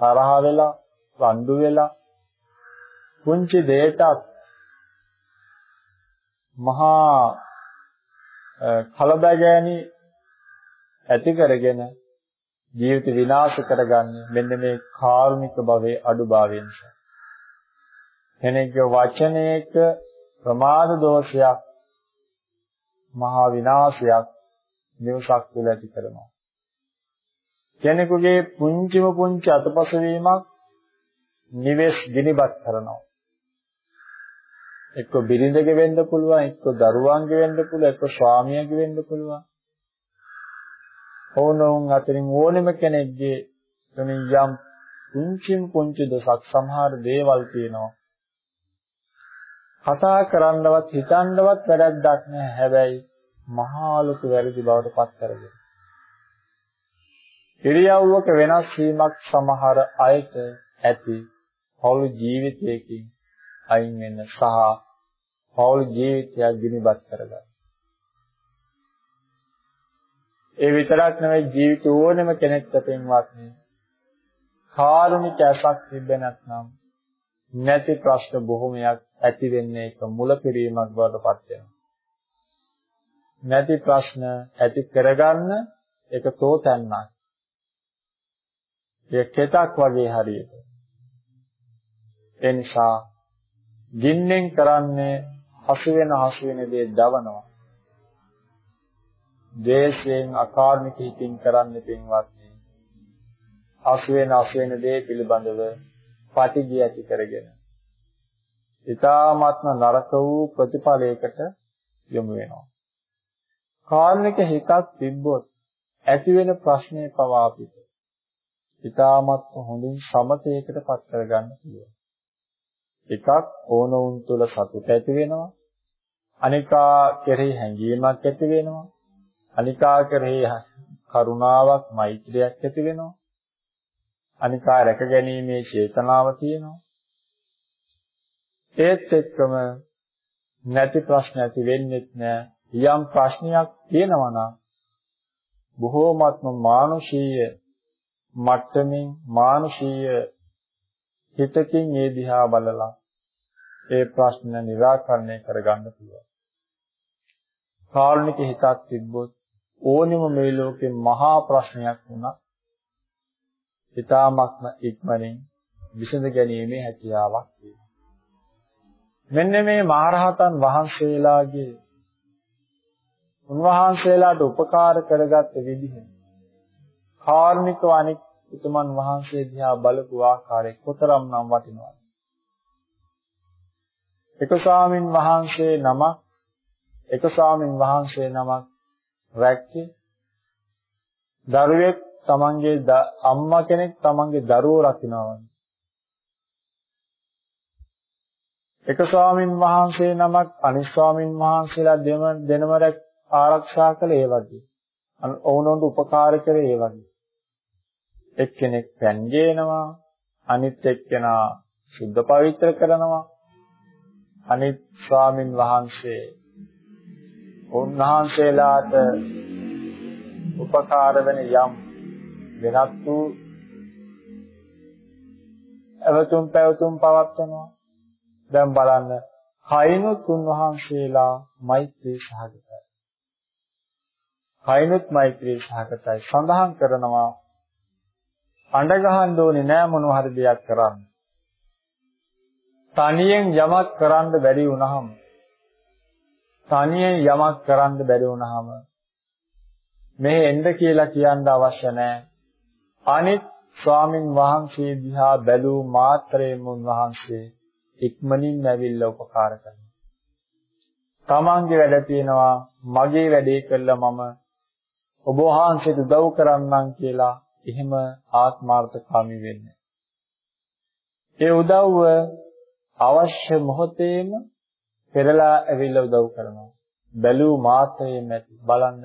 තරහ වෙලා, රණ්ඩු වෙලා පුංචි දෙයකට මහා කලබගෑනි ඇති කරගෙන ජීවිත විනාශ කරගන්නේ මෙන්න මේ කාරුණික භවයේ අඩුභාවය නිසා. කෙනෙක්ගේ වචනයක ප්‍රමාද දෝෂයක් මහා විනාශයක් නිවසක් තුළ ඇති කරනවා. කෙනෙකුගේ පුංචිම පුංචි අතපස වීමක් නිවෙස් ගිනිබත් කරනවා. එක්ක බිරිඳගේ වෙන්න පුළුවන්, එක්ක දරුවන්ගේ වෙන්න පුළුවන්, එක්ක ස්වාමියාගේ වෙන්න පුළුවන්. ඕනෝන් අතරින් ඕනෙම කෙනෙක්ගේ තුනින් යම් පුංචිම පුංචි දොසක් සමහර දේවල් තියෙනවා. කතා කරන්නවත් හිතන්නවත් වැරද්දක් නැහැ. හැබැයි මහා ලොකු වැරදි බවට පත් කරගෙන. ඉරියව්වක වෙනස් වීමක් සමහර අයට ඇති පෞල් ජීවිතයකින් අයින් වෙන්න සහ පෞල් ජීවිතයක් ගිනිබත් කරගන්න. ඒ විතරක් නෙවෙයි ජීවිත ඕනෙම කෙනෙක්ට පින්වත්නි කාරුණික ඇසක් තිබෙ නැත්නම් නැති ප්‍රශ්න බොහොමයක් ඇති වෙන්නේ ඒක මුලපිරීමක් බවට පත් වෙනවා. නැති ප්‍රශ්න ඇති කරගන්න ඒක තෝතැන්නක්. ඒ කෙතක් වගේ හරියට. ඒ නිසා ගින්නෙන් කරන්නේ හසු වෙන හසු වෙන දේ දවනවා. දේශයෙන් අකාර්මික හිතින් කරන්නේ පින්වත්නි. හසු වෙන හසු වෙන දේ පිළිබඳව පටිගිය ඇති කරගෙන ඊ타ත්ම නරක වූ ප්‍රතිඵලයකට යොමු වෙනවා. කාර්මික හිතක් තිබ්බොත් ඇති වෙන ප්‍රශ්නේ පවා අපිට ඊ타ත්ම හොඳින් සමතේකට පත් කරගන්න පුළුවන්. එකක් ඕනෝන් තුල සතුට ඇති වෙනවා. අනිකා කෙරෙහි හැඟීමක් ඇති වෙනවා. අනිකා කෙරෙහි කරුණාවක් මෛත්‍රියක් ඇති වෙනවා. අනිකා රැකගැනීමේ චේතනාව තියෙනවා. ඒත් එක්කම නැති ප්‍රශ්න ඇති වෙන්නේ නැහැ. යම් ප්‍රශ්නයක් තියෙනවා නම් බොහෝමත්ම මානුෂීය මට්ටමින් මානසීය හිතකින් ඒ දිහා බලලා ඒ ප්‍රශ්න निराකරණය කරගන්න පුළුවන්. කාරුණික හිතක් තිබ්බොත් ඕනෙම මේ ලෝකේ මහා ප්‍රශ්නයක් වුණා ඊ타මත්ම ඉක්මනින් විසඳ ගැනීමේ හැකියාවක් තියෙනවා. මෙන්න මේ මහරහතන් වහන්සේලාගේ උන්වහන්සේලාට උපකාර කරගත්ත විදිහ. කාර්මිකව අනික් උතුමන් වහන්සේ දිහා බලපු ආකාරය කොතරම්නම් වටිනවද? එක ස්වාමින් වහන්සේ නමක් එක ස්වාමින් වහන්සේ නමක් රැක්කේ. දරුවෙක් තමන්ගේ අම්මා කෙනෙක් තමන්ගේ දරුවෝ රකින්නවා වගේ එක ස්වාමින් වහන්සේ නමක් අනිත් ස්වාමින් වහන්සේලා දෙනම ආරක්ෂා කළේ ඒ වගේ. ඔවුනොන්ට උපකාර කරේ ඒ වගේ. එක්කෙනෙක් පෑන් ගේනවා, අනිත් එක්කෙනා සුද්ධ පවිත්‍ර කරනවා. අනිත් ස්වාමින් වහන්සේ උන්වහන්සේලාට උපකාර වෙන යම් වෙනත් වූ අවතුම් පැවතුම් පවත්වනවා දැන් බලන්න කයිනුත් උන්වහන්සේලා මෛත්‍රී සහගතයි. කයිනුත් මෛත්‍රී සහගතයි සඳහන් කරනවා අඬ ගහන්න ඕනේ නෑ මොනවා හරි දෙයක් කරන්න. තනියෙන් යමක් කරන්න බැරි වුණාම තනියෙන් යමක් කරන්න බැරි වුණාම මෙහෙ එන්න කියලා කියන්න අවශ්‍ය නැහැ. අනිත් ස්වාමින් වහන්සේ දිහා බැලූ මාත්‍රයෙන් උන්වහන්සේ ඉක්මනින් ඇවිල්ලා උපකාර කරනවා. තමන්ගේ වැඩ තියෙනවා මගේ වැඩේ කළා මම ඔබ වහන්සේට උදව් කරන්නම් කියලා එහෙම ආත්මාර්ථකාමී වෙන්නේ. ඒ උදව්ව අවශ්‍ය මොහොතේම පෙරලා ඇවිල්ලා උදව් කරනවා. බැලූ මාත්‍රයෙන් නැති බලන්න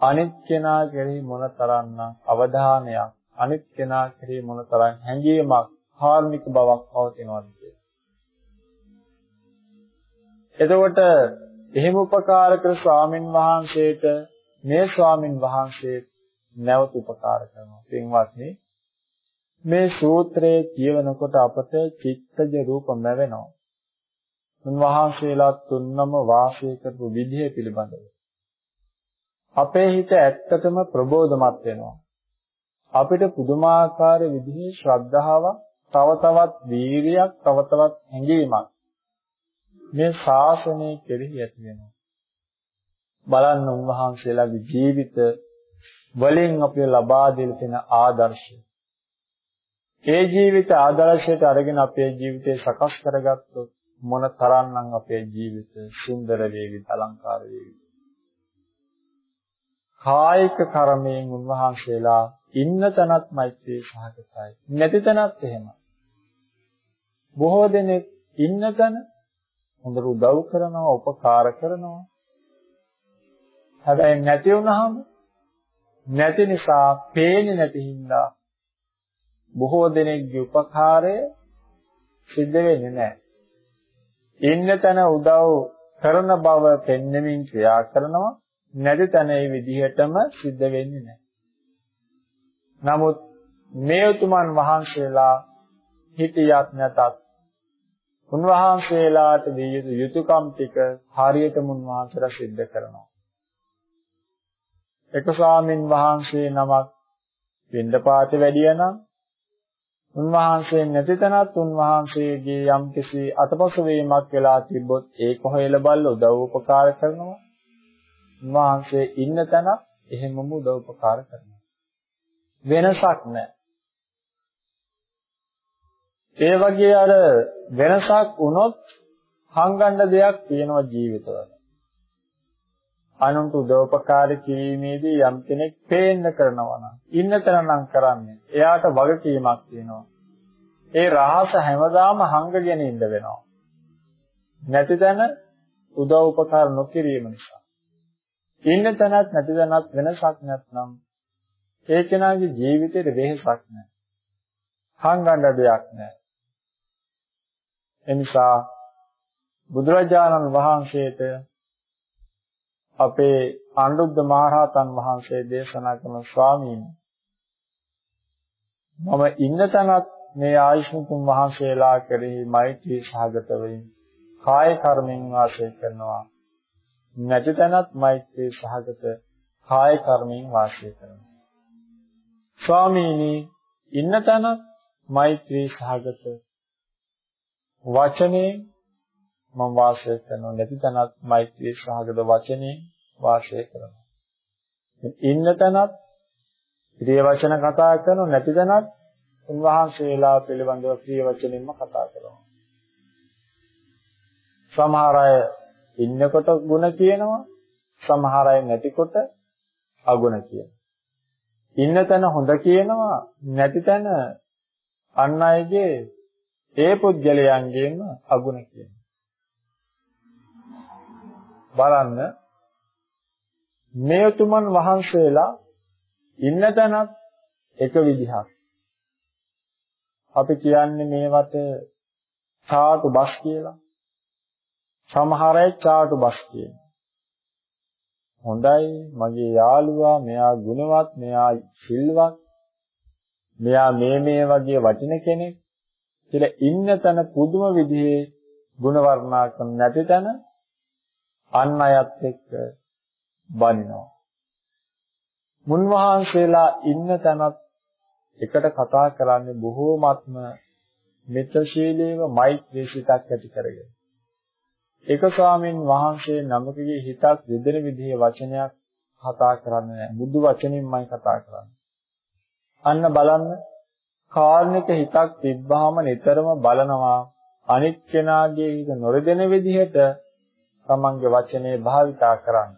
අනිත් කෙනා කෙරෙහි මොනතරම්නම් අවධානයක් අනිත් කෙනා කෙරෙහි මොනතරම් හැඟීමක් කාර්මික බවක් පවතිනවද එතකොට එහෙම උපකාර කර ස්වාමින් වහන්සේට මේ ස්වාමින් වහන්සේ නැවත උපකාර කරනවා. පින්වත්නි මේ සූත්‍රයේ කියවනකොට අපට චිත්තජ රූප ලැබෙනවා. උන්වහන්සේලා තුන්නම වාසය කරපු විදිහ පිළිබඳව. අපේ හිත ඇත්තටම ප්‍රබෝධමත් වෙනවා. අපිට පුදුමාකාර විදිහේ ශ්‍රද්ධාවක්, තව තවත් වීරියක්, තව තවත් හැඟීමක් මේ ශාසනය කෙරෙහි ඇති වෙනවා. බලන්න උන්වහන්සේලාගේ ජීවිත වලින් අපි ලබා දෙන තියෙන ආදර්ශය. ඒ ජීවිත ආදර්ශයට අරගෙන අපේ ජීවිතය සකස් කරගත්තොත් මොන තරම්නම් අපේ ජීවිත සුන්දර වේවිද අලංකාර වේවිද. කායික කර්මයෙන් උන්වහන්සේලා ඉන්න තැනත් මෛත්‍රී සහගතයි. නැති තැනත් එහෙමයි. බොහෝ දෙනෙක් ඉන්න තැන හොඳට උදව් කරනවා, උපකාර කරනවා. හැබැයි නැති වුනහම නැති නිසා පේන්නේ නැති හින්දා බොහෝ දෙනෙක්ගේ උපකාරය සිද්ධ වෙන්නේ නැහැ. ඉන්න තැන උදව් කරන බව පෙන්නෙමින් ක්‍රියා කරනවා නැති තැන ඒ විදිහටම සිද්ධ වෙන්නේ නැහැ. නමුත් මේ උතුමන් වහන්සේලා හිතියත් නැතත් උන්වහන්සේලාට දී යුතු යුතුයකම් ටික හරියටම උන්වහන්සේලා සිද්ධ කරනවා. එක ස්වාමින් වහන්සේ නමක් පින්දපාත වැඩියනම් උන්වහන්සේ නැති තැනත් උන්වහන්සේගේ යම්කිසි අතපසු වීමක් වෙලා තිබ්බොත් ඒක හොයලා බලලා උදව් උපකාර කරනවා. උන්වහන්සේ ඉන්න තැන එහෙමම උදව් උපකාර කරනවා. වෙනසක් නැහැ. ඒ වගේ අර වෙනසක් වුණොත් හංගන්න දෙයක් තියෙනවා ජීවිතවල. අනුන්ට උදව්පකාර කිරීමේදී යම් කෙනෙක් පේන්න කරනවා නම් ඉන්න තැන නම් කරන්නේ. එයාට වගකීමක් තියෙනවා. ඒ රහස හැමදාම හංගගෙන ඉන්න වෙනවා. නැති තැන උදව්පකාර නොකිරීම නිසා. ඉන්න තැනත් නැති තැනත් වෙනසක් නැත්නම් ඒ කෙනාගේ ජීවිතේට වෙහෙසක් නැහැ. හංගන්න දෙයක් නැහැ. එනිසා බුදුරජාණන් වහන්සේට අපේ අනුරුද්ධ මහරහතන් වහන්සේ දේශනා කරන ස්වාමීන් මම ඉන්න තැනත් මේ ආයුෂ්මතුන් වහන්සේලා කෙරෙහි මෛත්‍රී සහගත වෙමින් කාය කර්මෙන් වාසය කරනවා. නැති තැනත් මෛත්‍රී සහගත කාය කර්මෙන් වාසය කරනවා. ස්වාමීනි ඉන්න තැනත් මෛත්‍රී සහගත වචනේ මම වාසය කරනවා නැති තැනත් මෛත්‍රී සහගත වචනේ වාසය කරනවා. ඉන්න තැනත් ප්‍රිය වචන කතා කරනවා නැති තැනත් උන්වහන්සේලා පිළිබඳව ප්‍රිය වචනින්ම කතා කරනවා. සමහර අය ඉන්නකොට ಗುಣ කියනවා සමහර අය නැතිකොට අගුණ කියනවා. ඉන්න තැන හොඳ කියනවා නැති තැන අන් අයගේ ඒ පුද්ගලයන්ගෙන්ම අගුණ කියනවා. බලන්න මේ උතුමන් වහන්සේලා ඉන්න තැනත් එක විදිහක්. අපි කියන්නේ මේවට චාටු බස් කියලා. සමහර අය චාටු බස් කියනවා. හොඳයි මගේ යාළුවා මෙයා ගුණවත් මෙයා සිල්වත් මෙයා මේ මේ වගේ වටින කෙනෙක් කියලා ඉන්න තැන පුදුම විදිහේ ගුණ වර්ණනා කරන නැති තැන අන් අයත් එක්ක බනිනවා. මුන්වහන්සේලා ඉන්න තැනත් එකට කතා කරන්නේ බොහෝමත්ම මිත්‍රශීලීව මෛත්‍රී සිතක් ඇති කරගෙන. එක ස්වාමීන් වහන්සේ නමකගේ හිතක් දෙදෙන විදිහේ වචනයක් කතා කරන්නේ නැහැ. බුදු වචනින්මයි කතා කරන්නේ. අන්න බලන්න කාර්නික හිතක් තිබ්බහම නිතරම බලනවා අනිත් කෙනාගේ හිත නොරදෙන විදිහට තමන්ගේ වචනේ භාවිතා කරන්න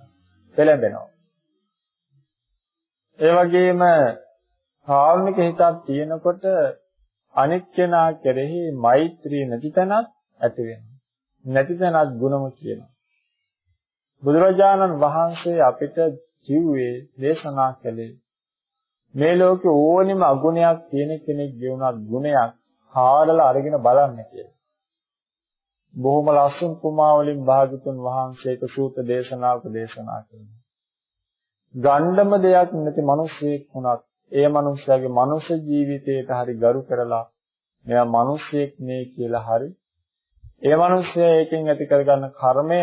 පෙළඹෙනවා. ඒ වගේම කාර්නික හිතක් තියෙනකොට අනිත් කෙනා කෙරෙහි මෛත්‍රී නැති තැනක් ඇති වෙනවා. නැති තැනක් ගුණම කියනවා. බුදුරජාණන් වහන්සේ අපිට කිව්වේ දේශනා කළේ මේ ලෝකේ ඕනෙම අගුණයක් තියෙන කෙනෙක් ගෙවුනත් ගුණයක් කාඩලා අරගෙන බලන්න කියලා. බොහොම ලස්සන කුමාවලින් භාගතුන් වහන්සේක සූත දේශනාවක දේශනා කරනවා. ගණ්ඩම දෙයක් නැති මිනිසෙක් වුණත් ඒ මිනිස්යාගේ මනුෂ්‍ය ජීවිතයට හරි ගරු කරලා මෙයා මිනිසෙක් නේ කියලා හරි ඒ මිනිස්සයා ඒකෙන් ඇති කරගන්න කර්මය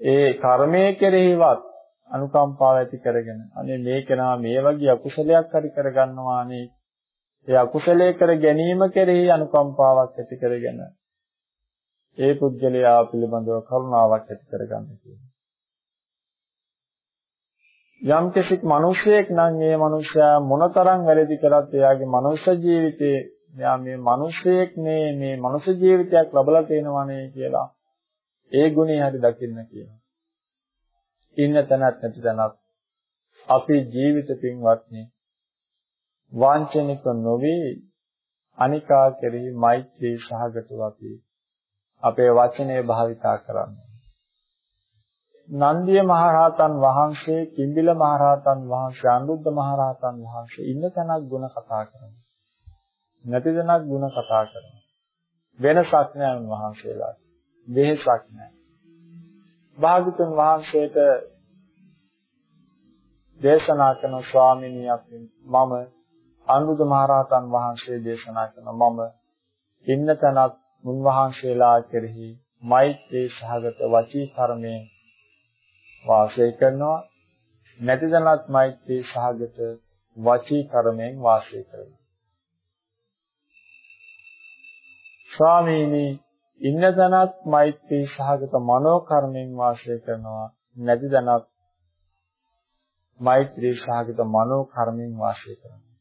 ඒ කර්මයේ කෙරෙහිවත් අනුකම්පාව ඇති කරගෙන අනේ මේ කෙනා මේ වගේ අකුසලයක් හරි කරගන්නවා නේ ඒ අකුසලයේ කර ගැනීම කෙරෙහි අනුකම්පාවක් ඇති කරගෙන ඒ පුද්ගලයා පිළිබඳව කරුණාවක් ඇති කරගන්න කියනවා. යම් කෙනෙක් මිනිසෙක් නම් ඒ මිනිසයා මොනතරම් වැරදි කරත් එයාගේ මනුෂ්‍ය ජීවිතේ එයා මේ මිනිසෙක් නේ මේ මනුෂ්‍ය ජීවිතයක් ලබලා තේනවනේ කියලා ඒ ගුණය හරි දකින්න කියනවා. ඉන්න තැනක් නැති තැනක් අපේ ජීවිත පින්වත්නි වාංචනික නොවේ අනිකා කෙරෙහි මෛත්‍රී සහගතව අපි අපේ වචනේ භාවිතා කරන්න. නන්දිය මහරහතන් වහන්සේ, කිම්බිල මහරහතන් වහන්සේ, අනුරුද්ධ මහරහතන් වහන්සේ ඉන්න තැනක් ಗುಣ කතා කරනවා. නැති තැනක් ಗುಣ කතා කරනවා. වෙනසක් නැහැ උන්වහන්සේලාට. වෙහසක් නැහැ. භාගතුන් වහන්සේට දේශනා කරන ස්වාමීනි අපි මම අනුරුද්ධ මහරහතන් වහන්සේ දේශනා කරන මම ඉන්න තැනත් උන්වහන්සේලා කෙරෙහි මෛත්‍රී සහගත වචී කර්මයෙන් වාසය කරනවා නැති තැනත් මෛත්‍රී සහගත වචී කර්මයෙන් වාසය කරනවා ස්වාමීනි ඉන්න තැනත් මෛත්‍රී සහගත මනෝ කර්මෙන් වාසය කරනවා නැති තැනත් මෛත්‍රී සහගත මනෝ කර්මෙන් වාසය කරනවා.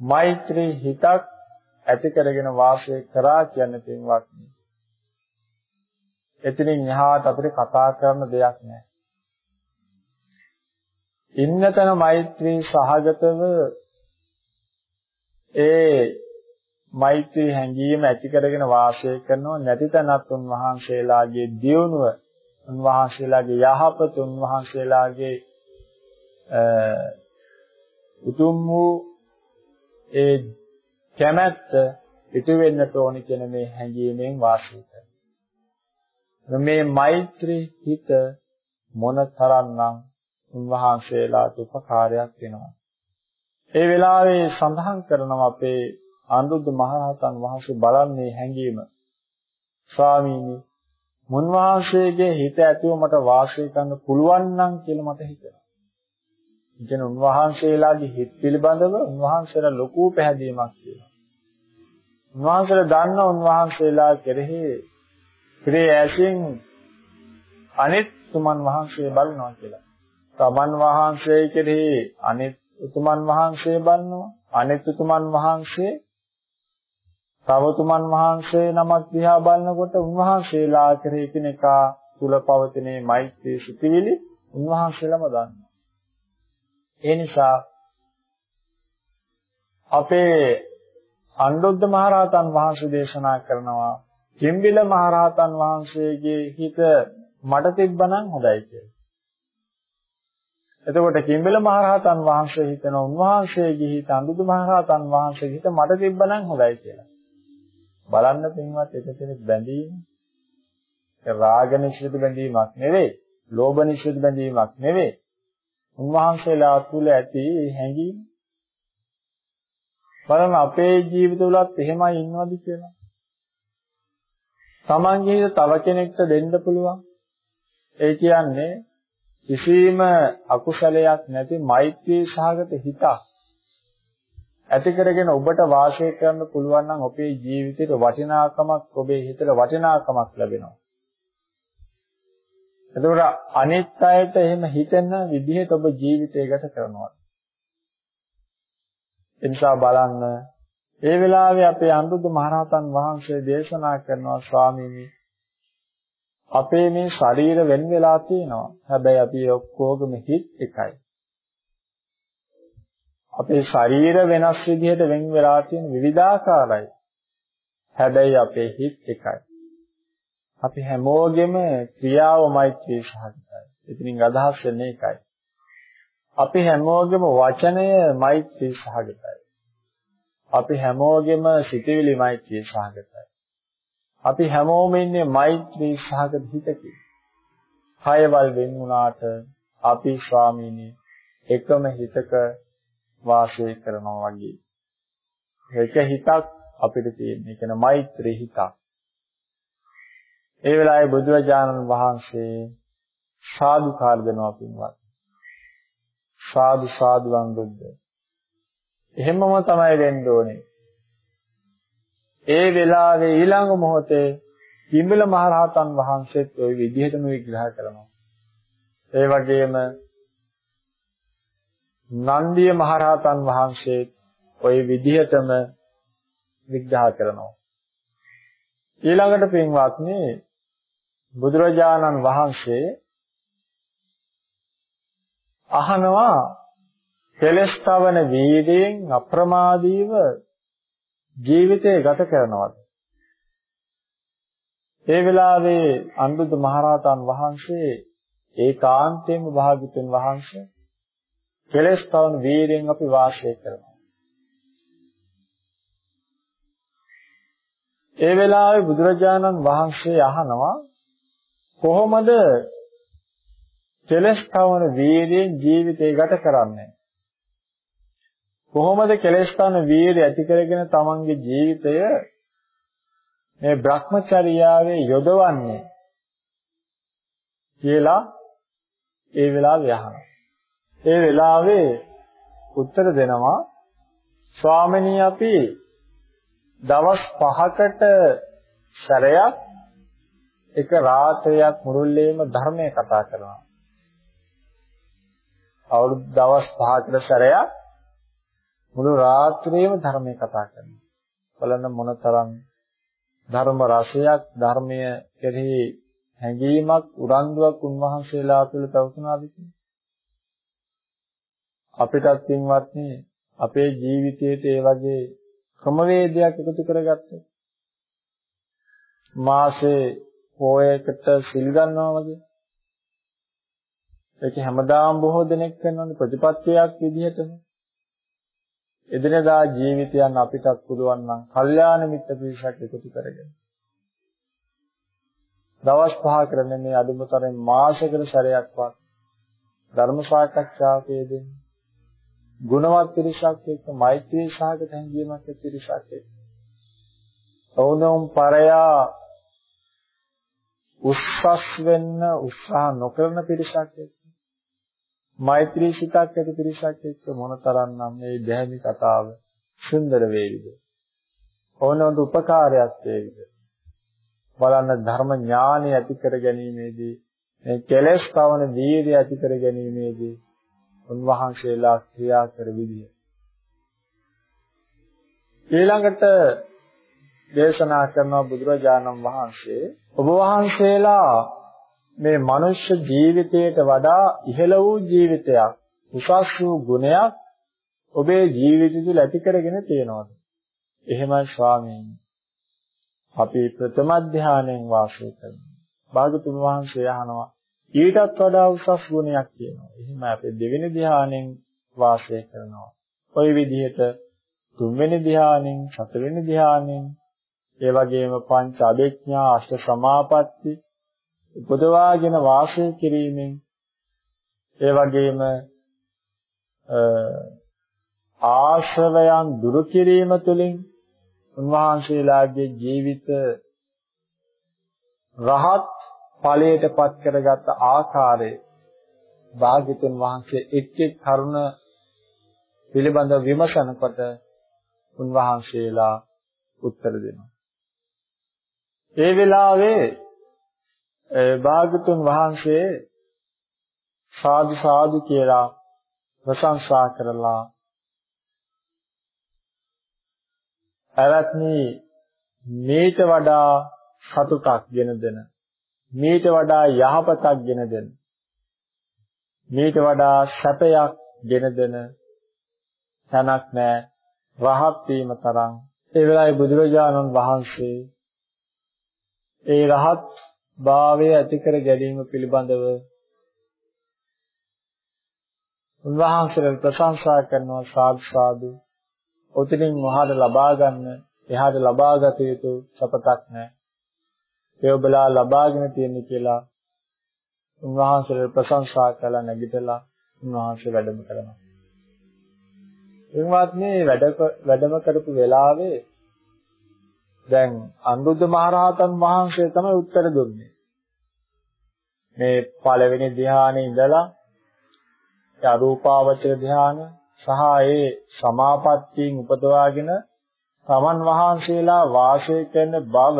මෛත්‍රී හිතක් ඇති කරගෙන වාසය කරා කියන්නේ පින්වත් එතනින් එහාට අපිට කතා කරන්න දෙයක් නැහැ ඉන්න තැන මෛත්‍රී සහගතව ඒ මෛත්‍රී හැඟීම ඇති කරගෙන වාසය කරනවා නැති තැනත් උන්වහන්සේලාගේ දියුණුව උන්වහන්සේලාගේ යහපත උන්වහන්සේලාගේ උතුම් වූ ඒ කැමැත්ත ඉටු වෙන්නට ඕනි කියන මේ හැඟීමෙන් වාසය කරනවා. මේ මෛත්‍රී හිත මොන තරම්නම් උන්වහන්සේලාට උපකාරයක් වෙනවා. ඒ වෙලාවේ සඳහන් කරනවා අපේ අනුරුද්ධ මහරහතන් වහන්සේ බලන්නේ හැඟීම ස්වාමීනි මුන්වහන්සේගේ හිත ඇතුව මට වාසය කරන්න පුළුවන් නම් කියලා මට හිතෙනවා. ඉතින් උන්වහන්සේලාගේ හිත පිළිබඳව උන්වහන්සේලා ලොකු පැහැදීමක් තියෙනවා. උන්වහන්සේලා දන්න උන්වහන්සේලා කෙරෙහි ප්‍රේ ඇසින් අනිත් තුමන් වහන්සේ බලනවා කියලා. තමන් වහන්සේ කෙරෙහි අනිත් උතුමන් වහන්සේ බලනවා. අනිත් උතුමන් වහන්සේ තව උතුමන් වහන්සේ නමක් දිහා බලනකොට උන්වහන්සේලා කෙරෙහි කෙනෙකා තුල පවතිනේ මෛත්‍රී සිටිවිලි උන්වහන්සේලම දන්නවා. ඒ නිසා අපේ අනුරුද්ධ මහරහතන් වහන්සේ දේශනා කරනවා කිම්බිල මහරහතන් වහන්සේගේ හිත මට තිබ්බනම් හොඳයි කියලා. එතකොට කිම්බිල මහරහතන් වහන්සේ හිතන උන්වහන්සේගේ හිත අනුරුද්ධ මහරහතන් වහන්සේගේ හිත මට තිබ්බනම් හොඳයි කියලා. බලන්න පින්වත් එක කෙනෙක් බැඳීම රාග නිශ්චිත බැඳීමක් නෙවෙයි, ලෝභ නිශ්චිත බැඳීමක් නෙවෙයි. උන්වහන්සේලා තුල ඇති හැඟීම් බලන්න අපේ ජීවිතවලත් එහෙමයි ඉන්නවද කියලා. Tamange තව කෙනෙක්ට දෙන්න පුළුවන්. ඒ කියන්නේ කිසිම අකුසලයක් නැති මෛත්‍රී සහගත හිතක් ඇති කරගෙන ඔබට වාසය කරන්න පුළුවන් නම් ඔබේ ජීවිතේට වටිනාකමක් ඔබේ හිතට වටිනාකමක් ලැබෙනවා. එතකොට අනිත් අයට එහෙම හිතෙන විදිහට ඔබ ජීවිතය ගත කරනවා. එනිසා බලන්න ඒ වෙලාවේ අපේ අනුරුද්ධ මහරහතන් වහන්සේ දේශනා කරනවා ස්වාමීනි අපේ මේ ශරීර වෙන වෙලා තියෙනවා. හැබැයි අපි ඔක්කොගම හිත් එකයි. අපේ ශරීර වෙනස් විදිහට වෙන් වෙලා තියෙන විවිධාකාරයි. හැබැයි අපේ හිත් එකයි. අපි හැමෝගෙම ක්‍රියාව මෛත්‍රී සහගතයි. ඉතින් අදහස් වෙන්නේ ඒකයි. අපි හැමෝගෙම වචනය මෛත්‍රී සහගතයි. අපි හැමෝගෙම සිතවිලි මෛත්‍රී සහගතයි. අපි හැමෝම ඉන්නේ මෛත්‍රී සහගත හිතකින්. හයවල් වෙන් වුණාට අපි ස්වාමීනි එකම හිතක වාසය කරනවා වගේ. එක හිතක් අපිට තියෙන. ඒ කියන්නේ මෛත්‍රී හිතක්. ඒ වෙලාවේ බුදුරජාණන් වහන්සේ සාදුකාර දෙනවා පින්වත්. සාදු සාදු වන්දුද්ද. එහෙමම තමයි වෙන්න ඕනේ. ඒ වෙලාවේ ඊළඟ මොහොතේ කිඹුල මහරහතන් වහන්සේත් ওই විදිහටම විග්‍රහ කරනවා. ඒ වගේම නන්දිය මහරහතන් වහන්සේත් ওই විදිහටම විග්‍රහ කරනවා. ඊළඟට පින්වත්නි බුදුරජාණන් වහන්සේ අහනවා කෙලස්තවන වීර්යයෙන් අප්‍රමාදීව ජීවිතය ගත කරනවාද ඒ වෙලාවේ අනුරුද්ධ මහරහතන් වහන්සේ ඒකාන්තයෙන්ම භාග්‍යතුන් වහන්සේ කෙලස්තවන වීර්යයෙන් අපි වාසය කරනවා. ඒ වෙලාවේ බුදුරජාණන් වහන්සේ අහනවා කොහොමද කෙලස් තවන වීර්යයෙන් ජීවිතය ගත කරන්නේ? කොහොමද කෙලස් තවන වීර්ය ඇති කරගෙන තමන්ගේ ජීවිතය මේ Brahmacharyaවේ යොදවන්නේ කියලා ඒ වෙලාවේ අහනවා. ඒ වෙලාවේ උත්තර දෙනවා ස්වාමිනී අපි දවස් 5කට සැරයක් එක රාත්‍රියක් මුළුල්ලේම ධර්මය කතා කරනවා. අවුරුදු දවස් 5කට සැරයක් මුළු රාත්‍රියේම ධර්මය කතා කරනවා. බලන්න මොනතරම් ධර්ම රසයක් ධර්මය කෙරෙහි හැඟීමක් උනන්දුවක් උන්වහන්සේලා තුළ පැවතුනාද අපිටත් පින්වත්නි අපේ ජීවිතයේට ඒ වගේ ක්‍රමවේදයක් එකතු කරගත්තොත් මාසේ පොයකට සිල් ගන්නවා වගේ. ඒක හැමදාම බොහෝ දෙනෙක් කරනවානේ ප්‍රතිපත්තියක් විදිහටම. එදිනදා ජීවිතයන් අපිටත් පුළුවන් නම් කල්යාණ මිත්‍ර පිරිසක් එකතු කරගෙන. දවස් පහ කරන්නේ මේ අදුමතරෙන් මාසයකට සැරයක්වත් ධර්ම සාකච්ඡාවකදී ගුණවත් පිරිසක් එක්ක මෛත්‍රී සහගත හැඟීමක් ඇති පිරිසක් එක්ක. ඔවුනොම් පරයා උස්සස් වෙන්න උත්සාහ නොකරන පිරිසක් එක්ක. මෛත්‍රී සිතක් ඇති පිරිසක් එක්ක මොනතරම්නම් මේ දැහැමි කතාව සුන්දර වේවිද. ඕනොන්ට උපකාරයක් වේවිද. බලන්න ධර්ම ඥානය ඇති කර ගැනීමේදී මේ කෙලෙස් කවන දීර්ය ඇති කර ගැනීමේදී උන්වහන්සේලා ක්‍රියා කර විදිය. ඊළඟට දේශනා කරන බුදුරජාණන් වහන්සේ ඔබ වහන්සේලා මේ මනුෂ්‍ය ජීවිතයට වඩා ඉහළ වූ ජීවිතයක් උසස් වූ ගුණයක් ඔබේ ජීවිතය තුළ ඇති කරගෙන තියෙනවද? එහෙමයි ස්වාමීනි. අපි ප්‍රථම ධානයෙන් වාසය කරනවා. භාගතුන් වහන්සේ අහනවා ඊටත් වඩා උසස් ගුණයක් තියෙනවා. එහෙම අපි දෙවෙනි ධානයෙන් වාසය කරනවා. ওই විදිහට තුන්වෙනි ධානයෙන්, හතරවෙනි ධානයෙන්, ඒ වගේම පංච අභිඥා අෂ්ට සමාපatti උපදවාගෙන වාසය කිරීමෙන් ඒ වගේම ආශ්‍රවයන් දුරු කිරීම තුළින් උන්වහන්සේලාගේ ජීවිත රහත් ඵලයට පත් කරගත් ආකාරය භාග්‍යතුන් වහන්සේ එක් එක් කරුණ පිළිබඳ විමසනකොට උන්වහන්සේලා උත්තර දෙනවා. ඒ වෙලාවේ භාග්‍යතුන් වහන්සේ සාදු සාදු කියලා ප්‍රශංසා කරලා පැවැත්නි මේට වඩා සතුටක් ගෙන දෙන මේට වඩා යහපතක් ගෙන දෙන මේට වඩා සැපයක් ගෙන දෙන තැනක් නැහැ රහත් වීම තරම් ඒ වෙලාවේ බුදුරජාණන් වහන්සේ ඒ රහත් භාවය ඇති කර ගැනීම පිළිබඳව උන්වහන්සේට ප්‍රශංසා කරනවා සාදු සාදු උතින් වහාට ලබා ගන්න එහාට ලබාගත යුතු සපතක් නැහැ. ඒ ඔබලා ලබාගෙන තියෙන කියලා උන්වහන්සේට ප්‍රශංසා කළා නැගිටලා උන්වහන්සේ වැඩම කරනවා. එන්වත් මේ වැඩ වැඩම කරපු වෙලාවේ දැන් අනුරුද්ධ මහරහතන් වහන්සේ තමයි උත්තර දුන්නේ. මේ පළවෙනි ධ්‍යානෙ ඉඳලා අරූපාවචර ධ්‍යාන සහ ඒ සමාපත්තියෙන් උපදවාගෙන තමන් වහන්සේලා වාසය කරන බව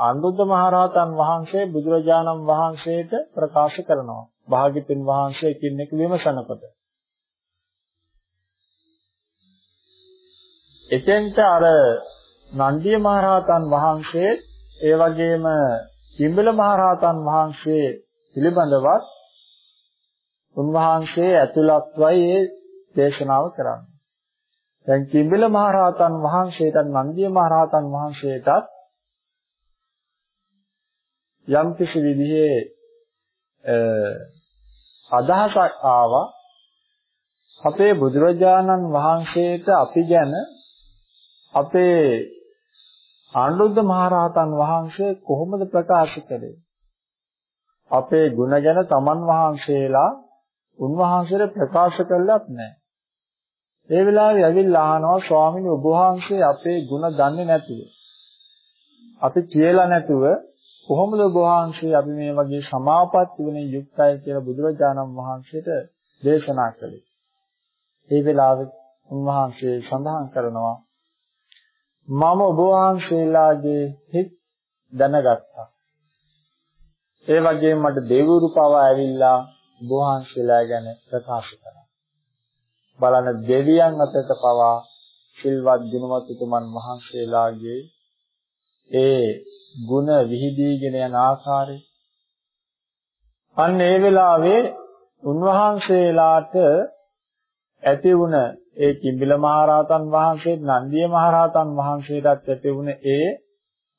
අනුරුද්ධ මහරහතන් වහන්සේ බුදුරජාණන් වහන්සේට ප්‍රකාශ කරනවා. භාග්‍යතුන් වහන්සේ කින්නෙක විමසනකොට. එතෙන්ට අර නන්දිය මහරහතන් වහන්සේ ඒ වගේම කිම්බල මහරහතන් වහන්සේ පිළිබඳවත් උන්වහන්සේ ඇතුළත්වයි ඒ දේශනාව කරන්නේ. දැන් කිඹිල මහරහතන් වහන්සේටත් නන්දිය මහරහතන් වහන්සේටත් යම් කිසි විදිහේ අදහසක් ආවා. අපේ බුදුරජාණන් වහන්සේට අපි ගැන අපේ අනුරුද්ධ මහරහතන් වහන්සේ කොහොමද ප්‍රකාශ කළේ? අපේ ගුණ ගැන තමන් වහන්සේලා උන්වහන්සේට ප්‍රකාශ කළත් නැහැ. ඒ වෙලාවේ ඇවිල්ලා අහනවා ස්වාමීනි ඔබ වහන්සේ අපේ ಗುಣ දන්නේ නැතුව අපි කියලා නැතුව කොහොමද ඔබ වහන්සේ අපි මේ වගේ සමාපatti වෙන යුක්තයි කියලා බුදුරජාණන් වහන්සේට දේශනා කළේ. ඒ වෙලාවේ උන්වහන්සේ සඳහන් කරනවා මම ඔබ වහන්සේලාගේ හිත් දැනගත්තා. ඒ වගේම මට දෙවිවරු පවා ඇවිල්ලා ඔබ වහන්සේලා ගැන ප්‍රකාශ කළා. බලන දෙවියන් අතට පවා සිල්වත් ගුණවත් උතුමන් වහන්සේලාගේ ඒ ಗುಣ විහිදීගෙන යන ආකාරය. අන්න ඒ වෙලාවේ උන්වහන්සේලාට ඇති වුණ ඒ කිඹිල මහරහතන් වහන්සේ නන්දිය මහරහතන් වහන්සේටත් ඇති වුණ ඒ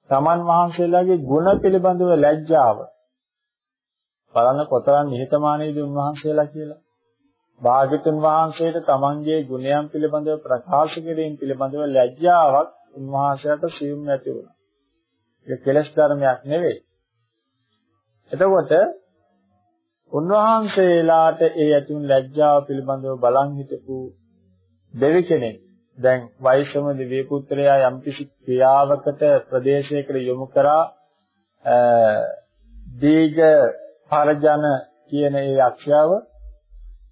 තමන් වහන්සේලාගේ ගුණ පිළිබඳව ලැජ්ජාව. බලන්න කොතරම් නිහතමානීද උන්වහන්සේලා කියලා. භාග්‍යතුන් වහන්සේට තමන්ගේ ගුණයන් පිළිබඳව ප්‍රකාශ කිරීම පිළිබඳව ලැජ්ජාවක් උන්වහන්සේට සියුම් නැති වුණා. ඒක කෙලස් ධර්මයක් නෙවෙයි. එතකොට උන්වහන්සේලාට ඒ ඇතුන් ලැජ්ජාව පිළිබඳව බලන් හිටපු දෙවි කෙනෙක්. දැන් වෛශ්‍රම දිව්‍ය පුත්‍රයා යම්කිසි ක්‍රියාවකට ප්‍රදේශයකට යොමු කරා දීග පරජන කියන ඒ යක්ෂයව.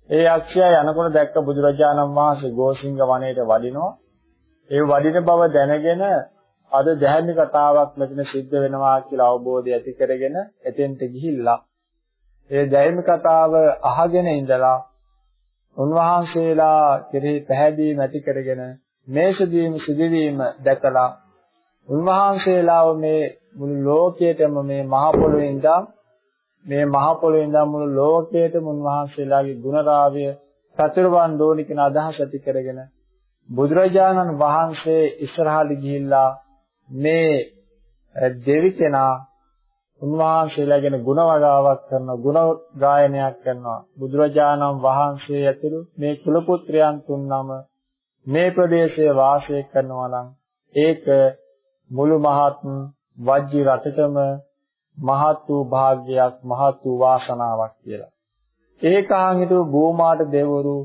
ඒ යක්ෂයා යනකොට දැක්ක බුදුරජාණන් වහන්සේ ගෝසිංග වනයේට වඩිනවා. ඒ වඩින බව දැනගෙන අද දැහැමි කතාවක් මෙතන සිද්ධ වෙනවා කියලා අවබෝධය ඇති කරගෙන එතෙන්ට ගිහිල්ලා ඒ දැහැමි කතාව අහගෙන ඉඳලා උන්වහන්සේලා කෙරෙහි පැහැදීම ඇති කරගෙන මේසදීම සිදුවීම දැකලා උන්වහන්සේලාව මේ මුළු ලෝකයටම මේ මහ පොළොවේ ඉඳන් මේ මහ පොළොවේ ඉඳන් මුළු ලෝකයටම උන්වහන්සේලාගේ ගුණරාවය සතරවන් දෝනි කියන අදහස ඇති කරගෙන බුදුරජාණන් වහන්සේ ඉස්සරහට ගිහිල්ලා මේ දෙවි කෙනා උන්වහන්සේලා ගැන ගුණ වගාවක් කරනවා ගුණ ගායනයක් කරනවා බුදුරජාණන් වහන්සේ ඇතුළු මේ කුල පුත්‍රයන් තුන්නම මේ ප්‍රදේශයේ වාසය කරනවා නම් ඒක මුළු මහත් වජ්ජි රටකම මහත් වූ භාග්‍යයක් මහත් වූ වාසනාවක් කියලා. ඒකාන් හිටු භූමාට දෙවරු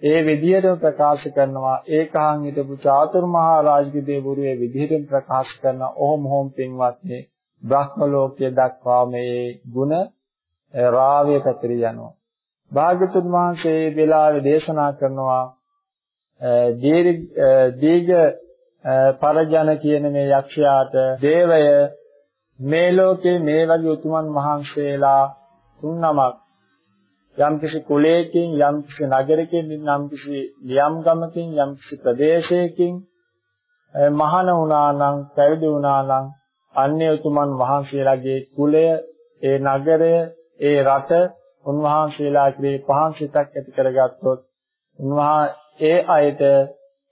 ඒ විදිහටම ප්‍රකාශ කරනවා ඒකාන් හිටපු චාතුර්මහා රාජික දෙවරු ඒ විදිහටම ප්‍රකාශ කරන ඔහොම හොම් පින්වත්නි බ්‍රහ්ම ලෝකයේ දක්වා මේ ಗುಣ රාවය පැතිර යනවා. භාග්‍යතුන් වහන්සේ මේ වෙලාවේ දේශනා කරනවා දීර්ඝ පරජන කියන මේ යක්ෂයාට දේවය මේ ලෝකේ මේ වගේ උතුමන් වහන්සේලා තුන් නමක් යම්කිසි කුලයකින් යම්කිසි නගරකින් යම්කිසි ලියම් ගමකින් යම්කිසි ප්‍රදේශයකින් මහාන වුණා නම් පැවිදි වුණා නම් අන්‍ය උතුමන් වහන්සේලාගේ කුලය ඒ නගරය ඒ රට උන්වහන්සේලා ක්‍රේ පහන් සිතක් ඇති කරගත්තොත් උන්වහා ඒ අයට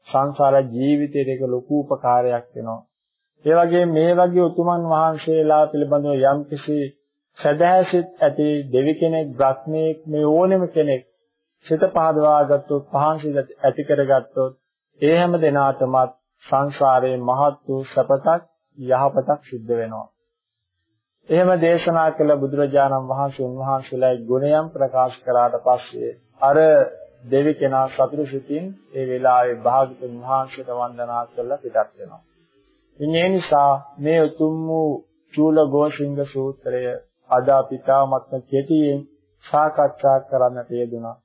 සංසාර ජීවිතයට ඒක ලොකු උපකාරයක් වෙනවා. ඒ වගේ මේ වගේ උතුමන් වහන්සේලා පිළිබඳව යම්කිසි සදහැසිත ඇති දෙවි කෙනෙක්, බ්‍රහ්මෙක්, මේ ඕනෙම කෙනෙක් සිත පහදවා ගත්තොත්, පහන් සිත ඇති කරගත්තොත්, ඒ හැම දිනාටමත් සංසාරයේ මහත් වූ සපතක්, යහපතක් සිද්ධ වෙනවා. එහෙම දේශනා කළ බුදුරජාණන් වහන්සේ උන්වහන්සේලායි ගුණයන් ප්‍රකාශ කරාට පස්සේ අර දෙවි කෙනා සතුරු සිතින් ඒ වෙලාවේ භාගතුන් වහන්සේට වන්දනා කරලා පිටත් වෙනවා. ඉන්නේ නිසා මේ උතුම් වූ චූල ගෝසිංග සූත්‍රය අද පිටාමත්ම කෙටියෙන් සාකච්ඡා කරන්නට යෙදුණා.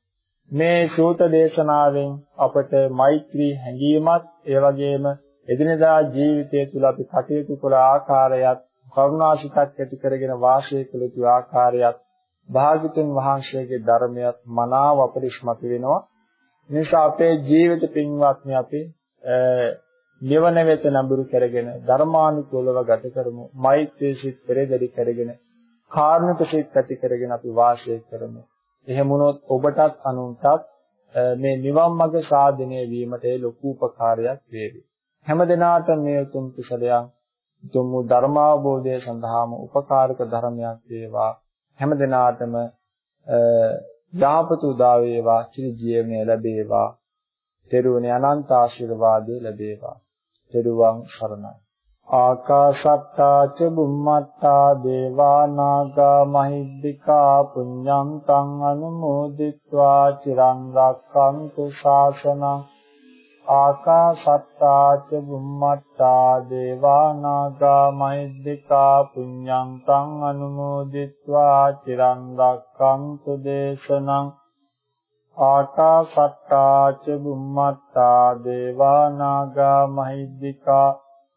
මේ සූත දේශනාවෙන් අපට මෛත්‍රී හැඟීමත් ඒ වගේම එදිනදා ජීවිතය තුළ අපි කටයුතු කළ ආකාරයත් කරුණාසිතක් ඇති කරගෙන වාසය කළ යුතු ආකාරයත් භාග්‍යතුන් වහන්සේගේ ධර්මයක් මනාව අපට ඉස්මතු වෙනවා. නිසා අපේ ජීවිත පින්වත්නි අපි නිවන වෙත නඹුරු කරගෙන ධර්මානුකූලව ගත කරමු. මෛත්‍රී සිත් පෙරදරි කරගෙන කාර්මික සිත් ඇති කරගෙන අපි වාසය කරමු. එහෙම වුණොත් ඔබටත් අනුන්ටත් මේ නිවන් මඟ සාධනය වීමට ඒ ලොකු උපකාරයක් වේවි. හැම දිනාටම මේ උතුම් කුසලයන් උතුම් ධර්මාවබෝධය සඳහාම උපකාරක ධර්මයක් වේවා. හැම දිනාටම යහපත උදා වේවා චිර ජීවනය ලැබේවා තෙරුවනේ අනන්ත ආශිර්වාදේ ලැබේවා තෙරුවන් සරණයි ආකාශත්තා ච බුම්මත්තා දේවා නාග මහිද්దికා පුඤ්ඤං තං අනුමෝදිත්වා චිරං රක්ඛන්තු ශාසනං ආකාශත්තා ච බුම්මත්තා දේවා නාග මහිද්దికා පුඤ්ඤං තං අනුමෝදිත්වා චිරං රක්ඛන්තු දේශනං ආකාශත්තා ච බුම්මත්තා දේවා නාග මහිද්దికා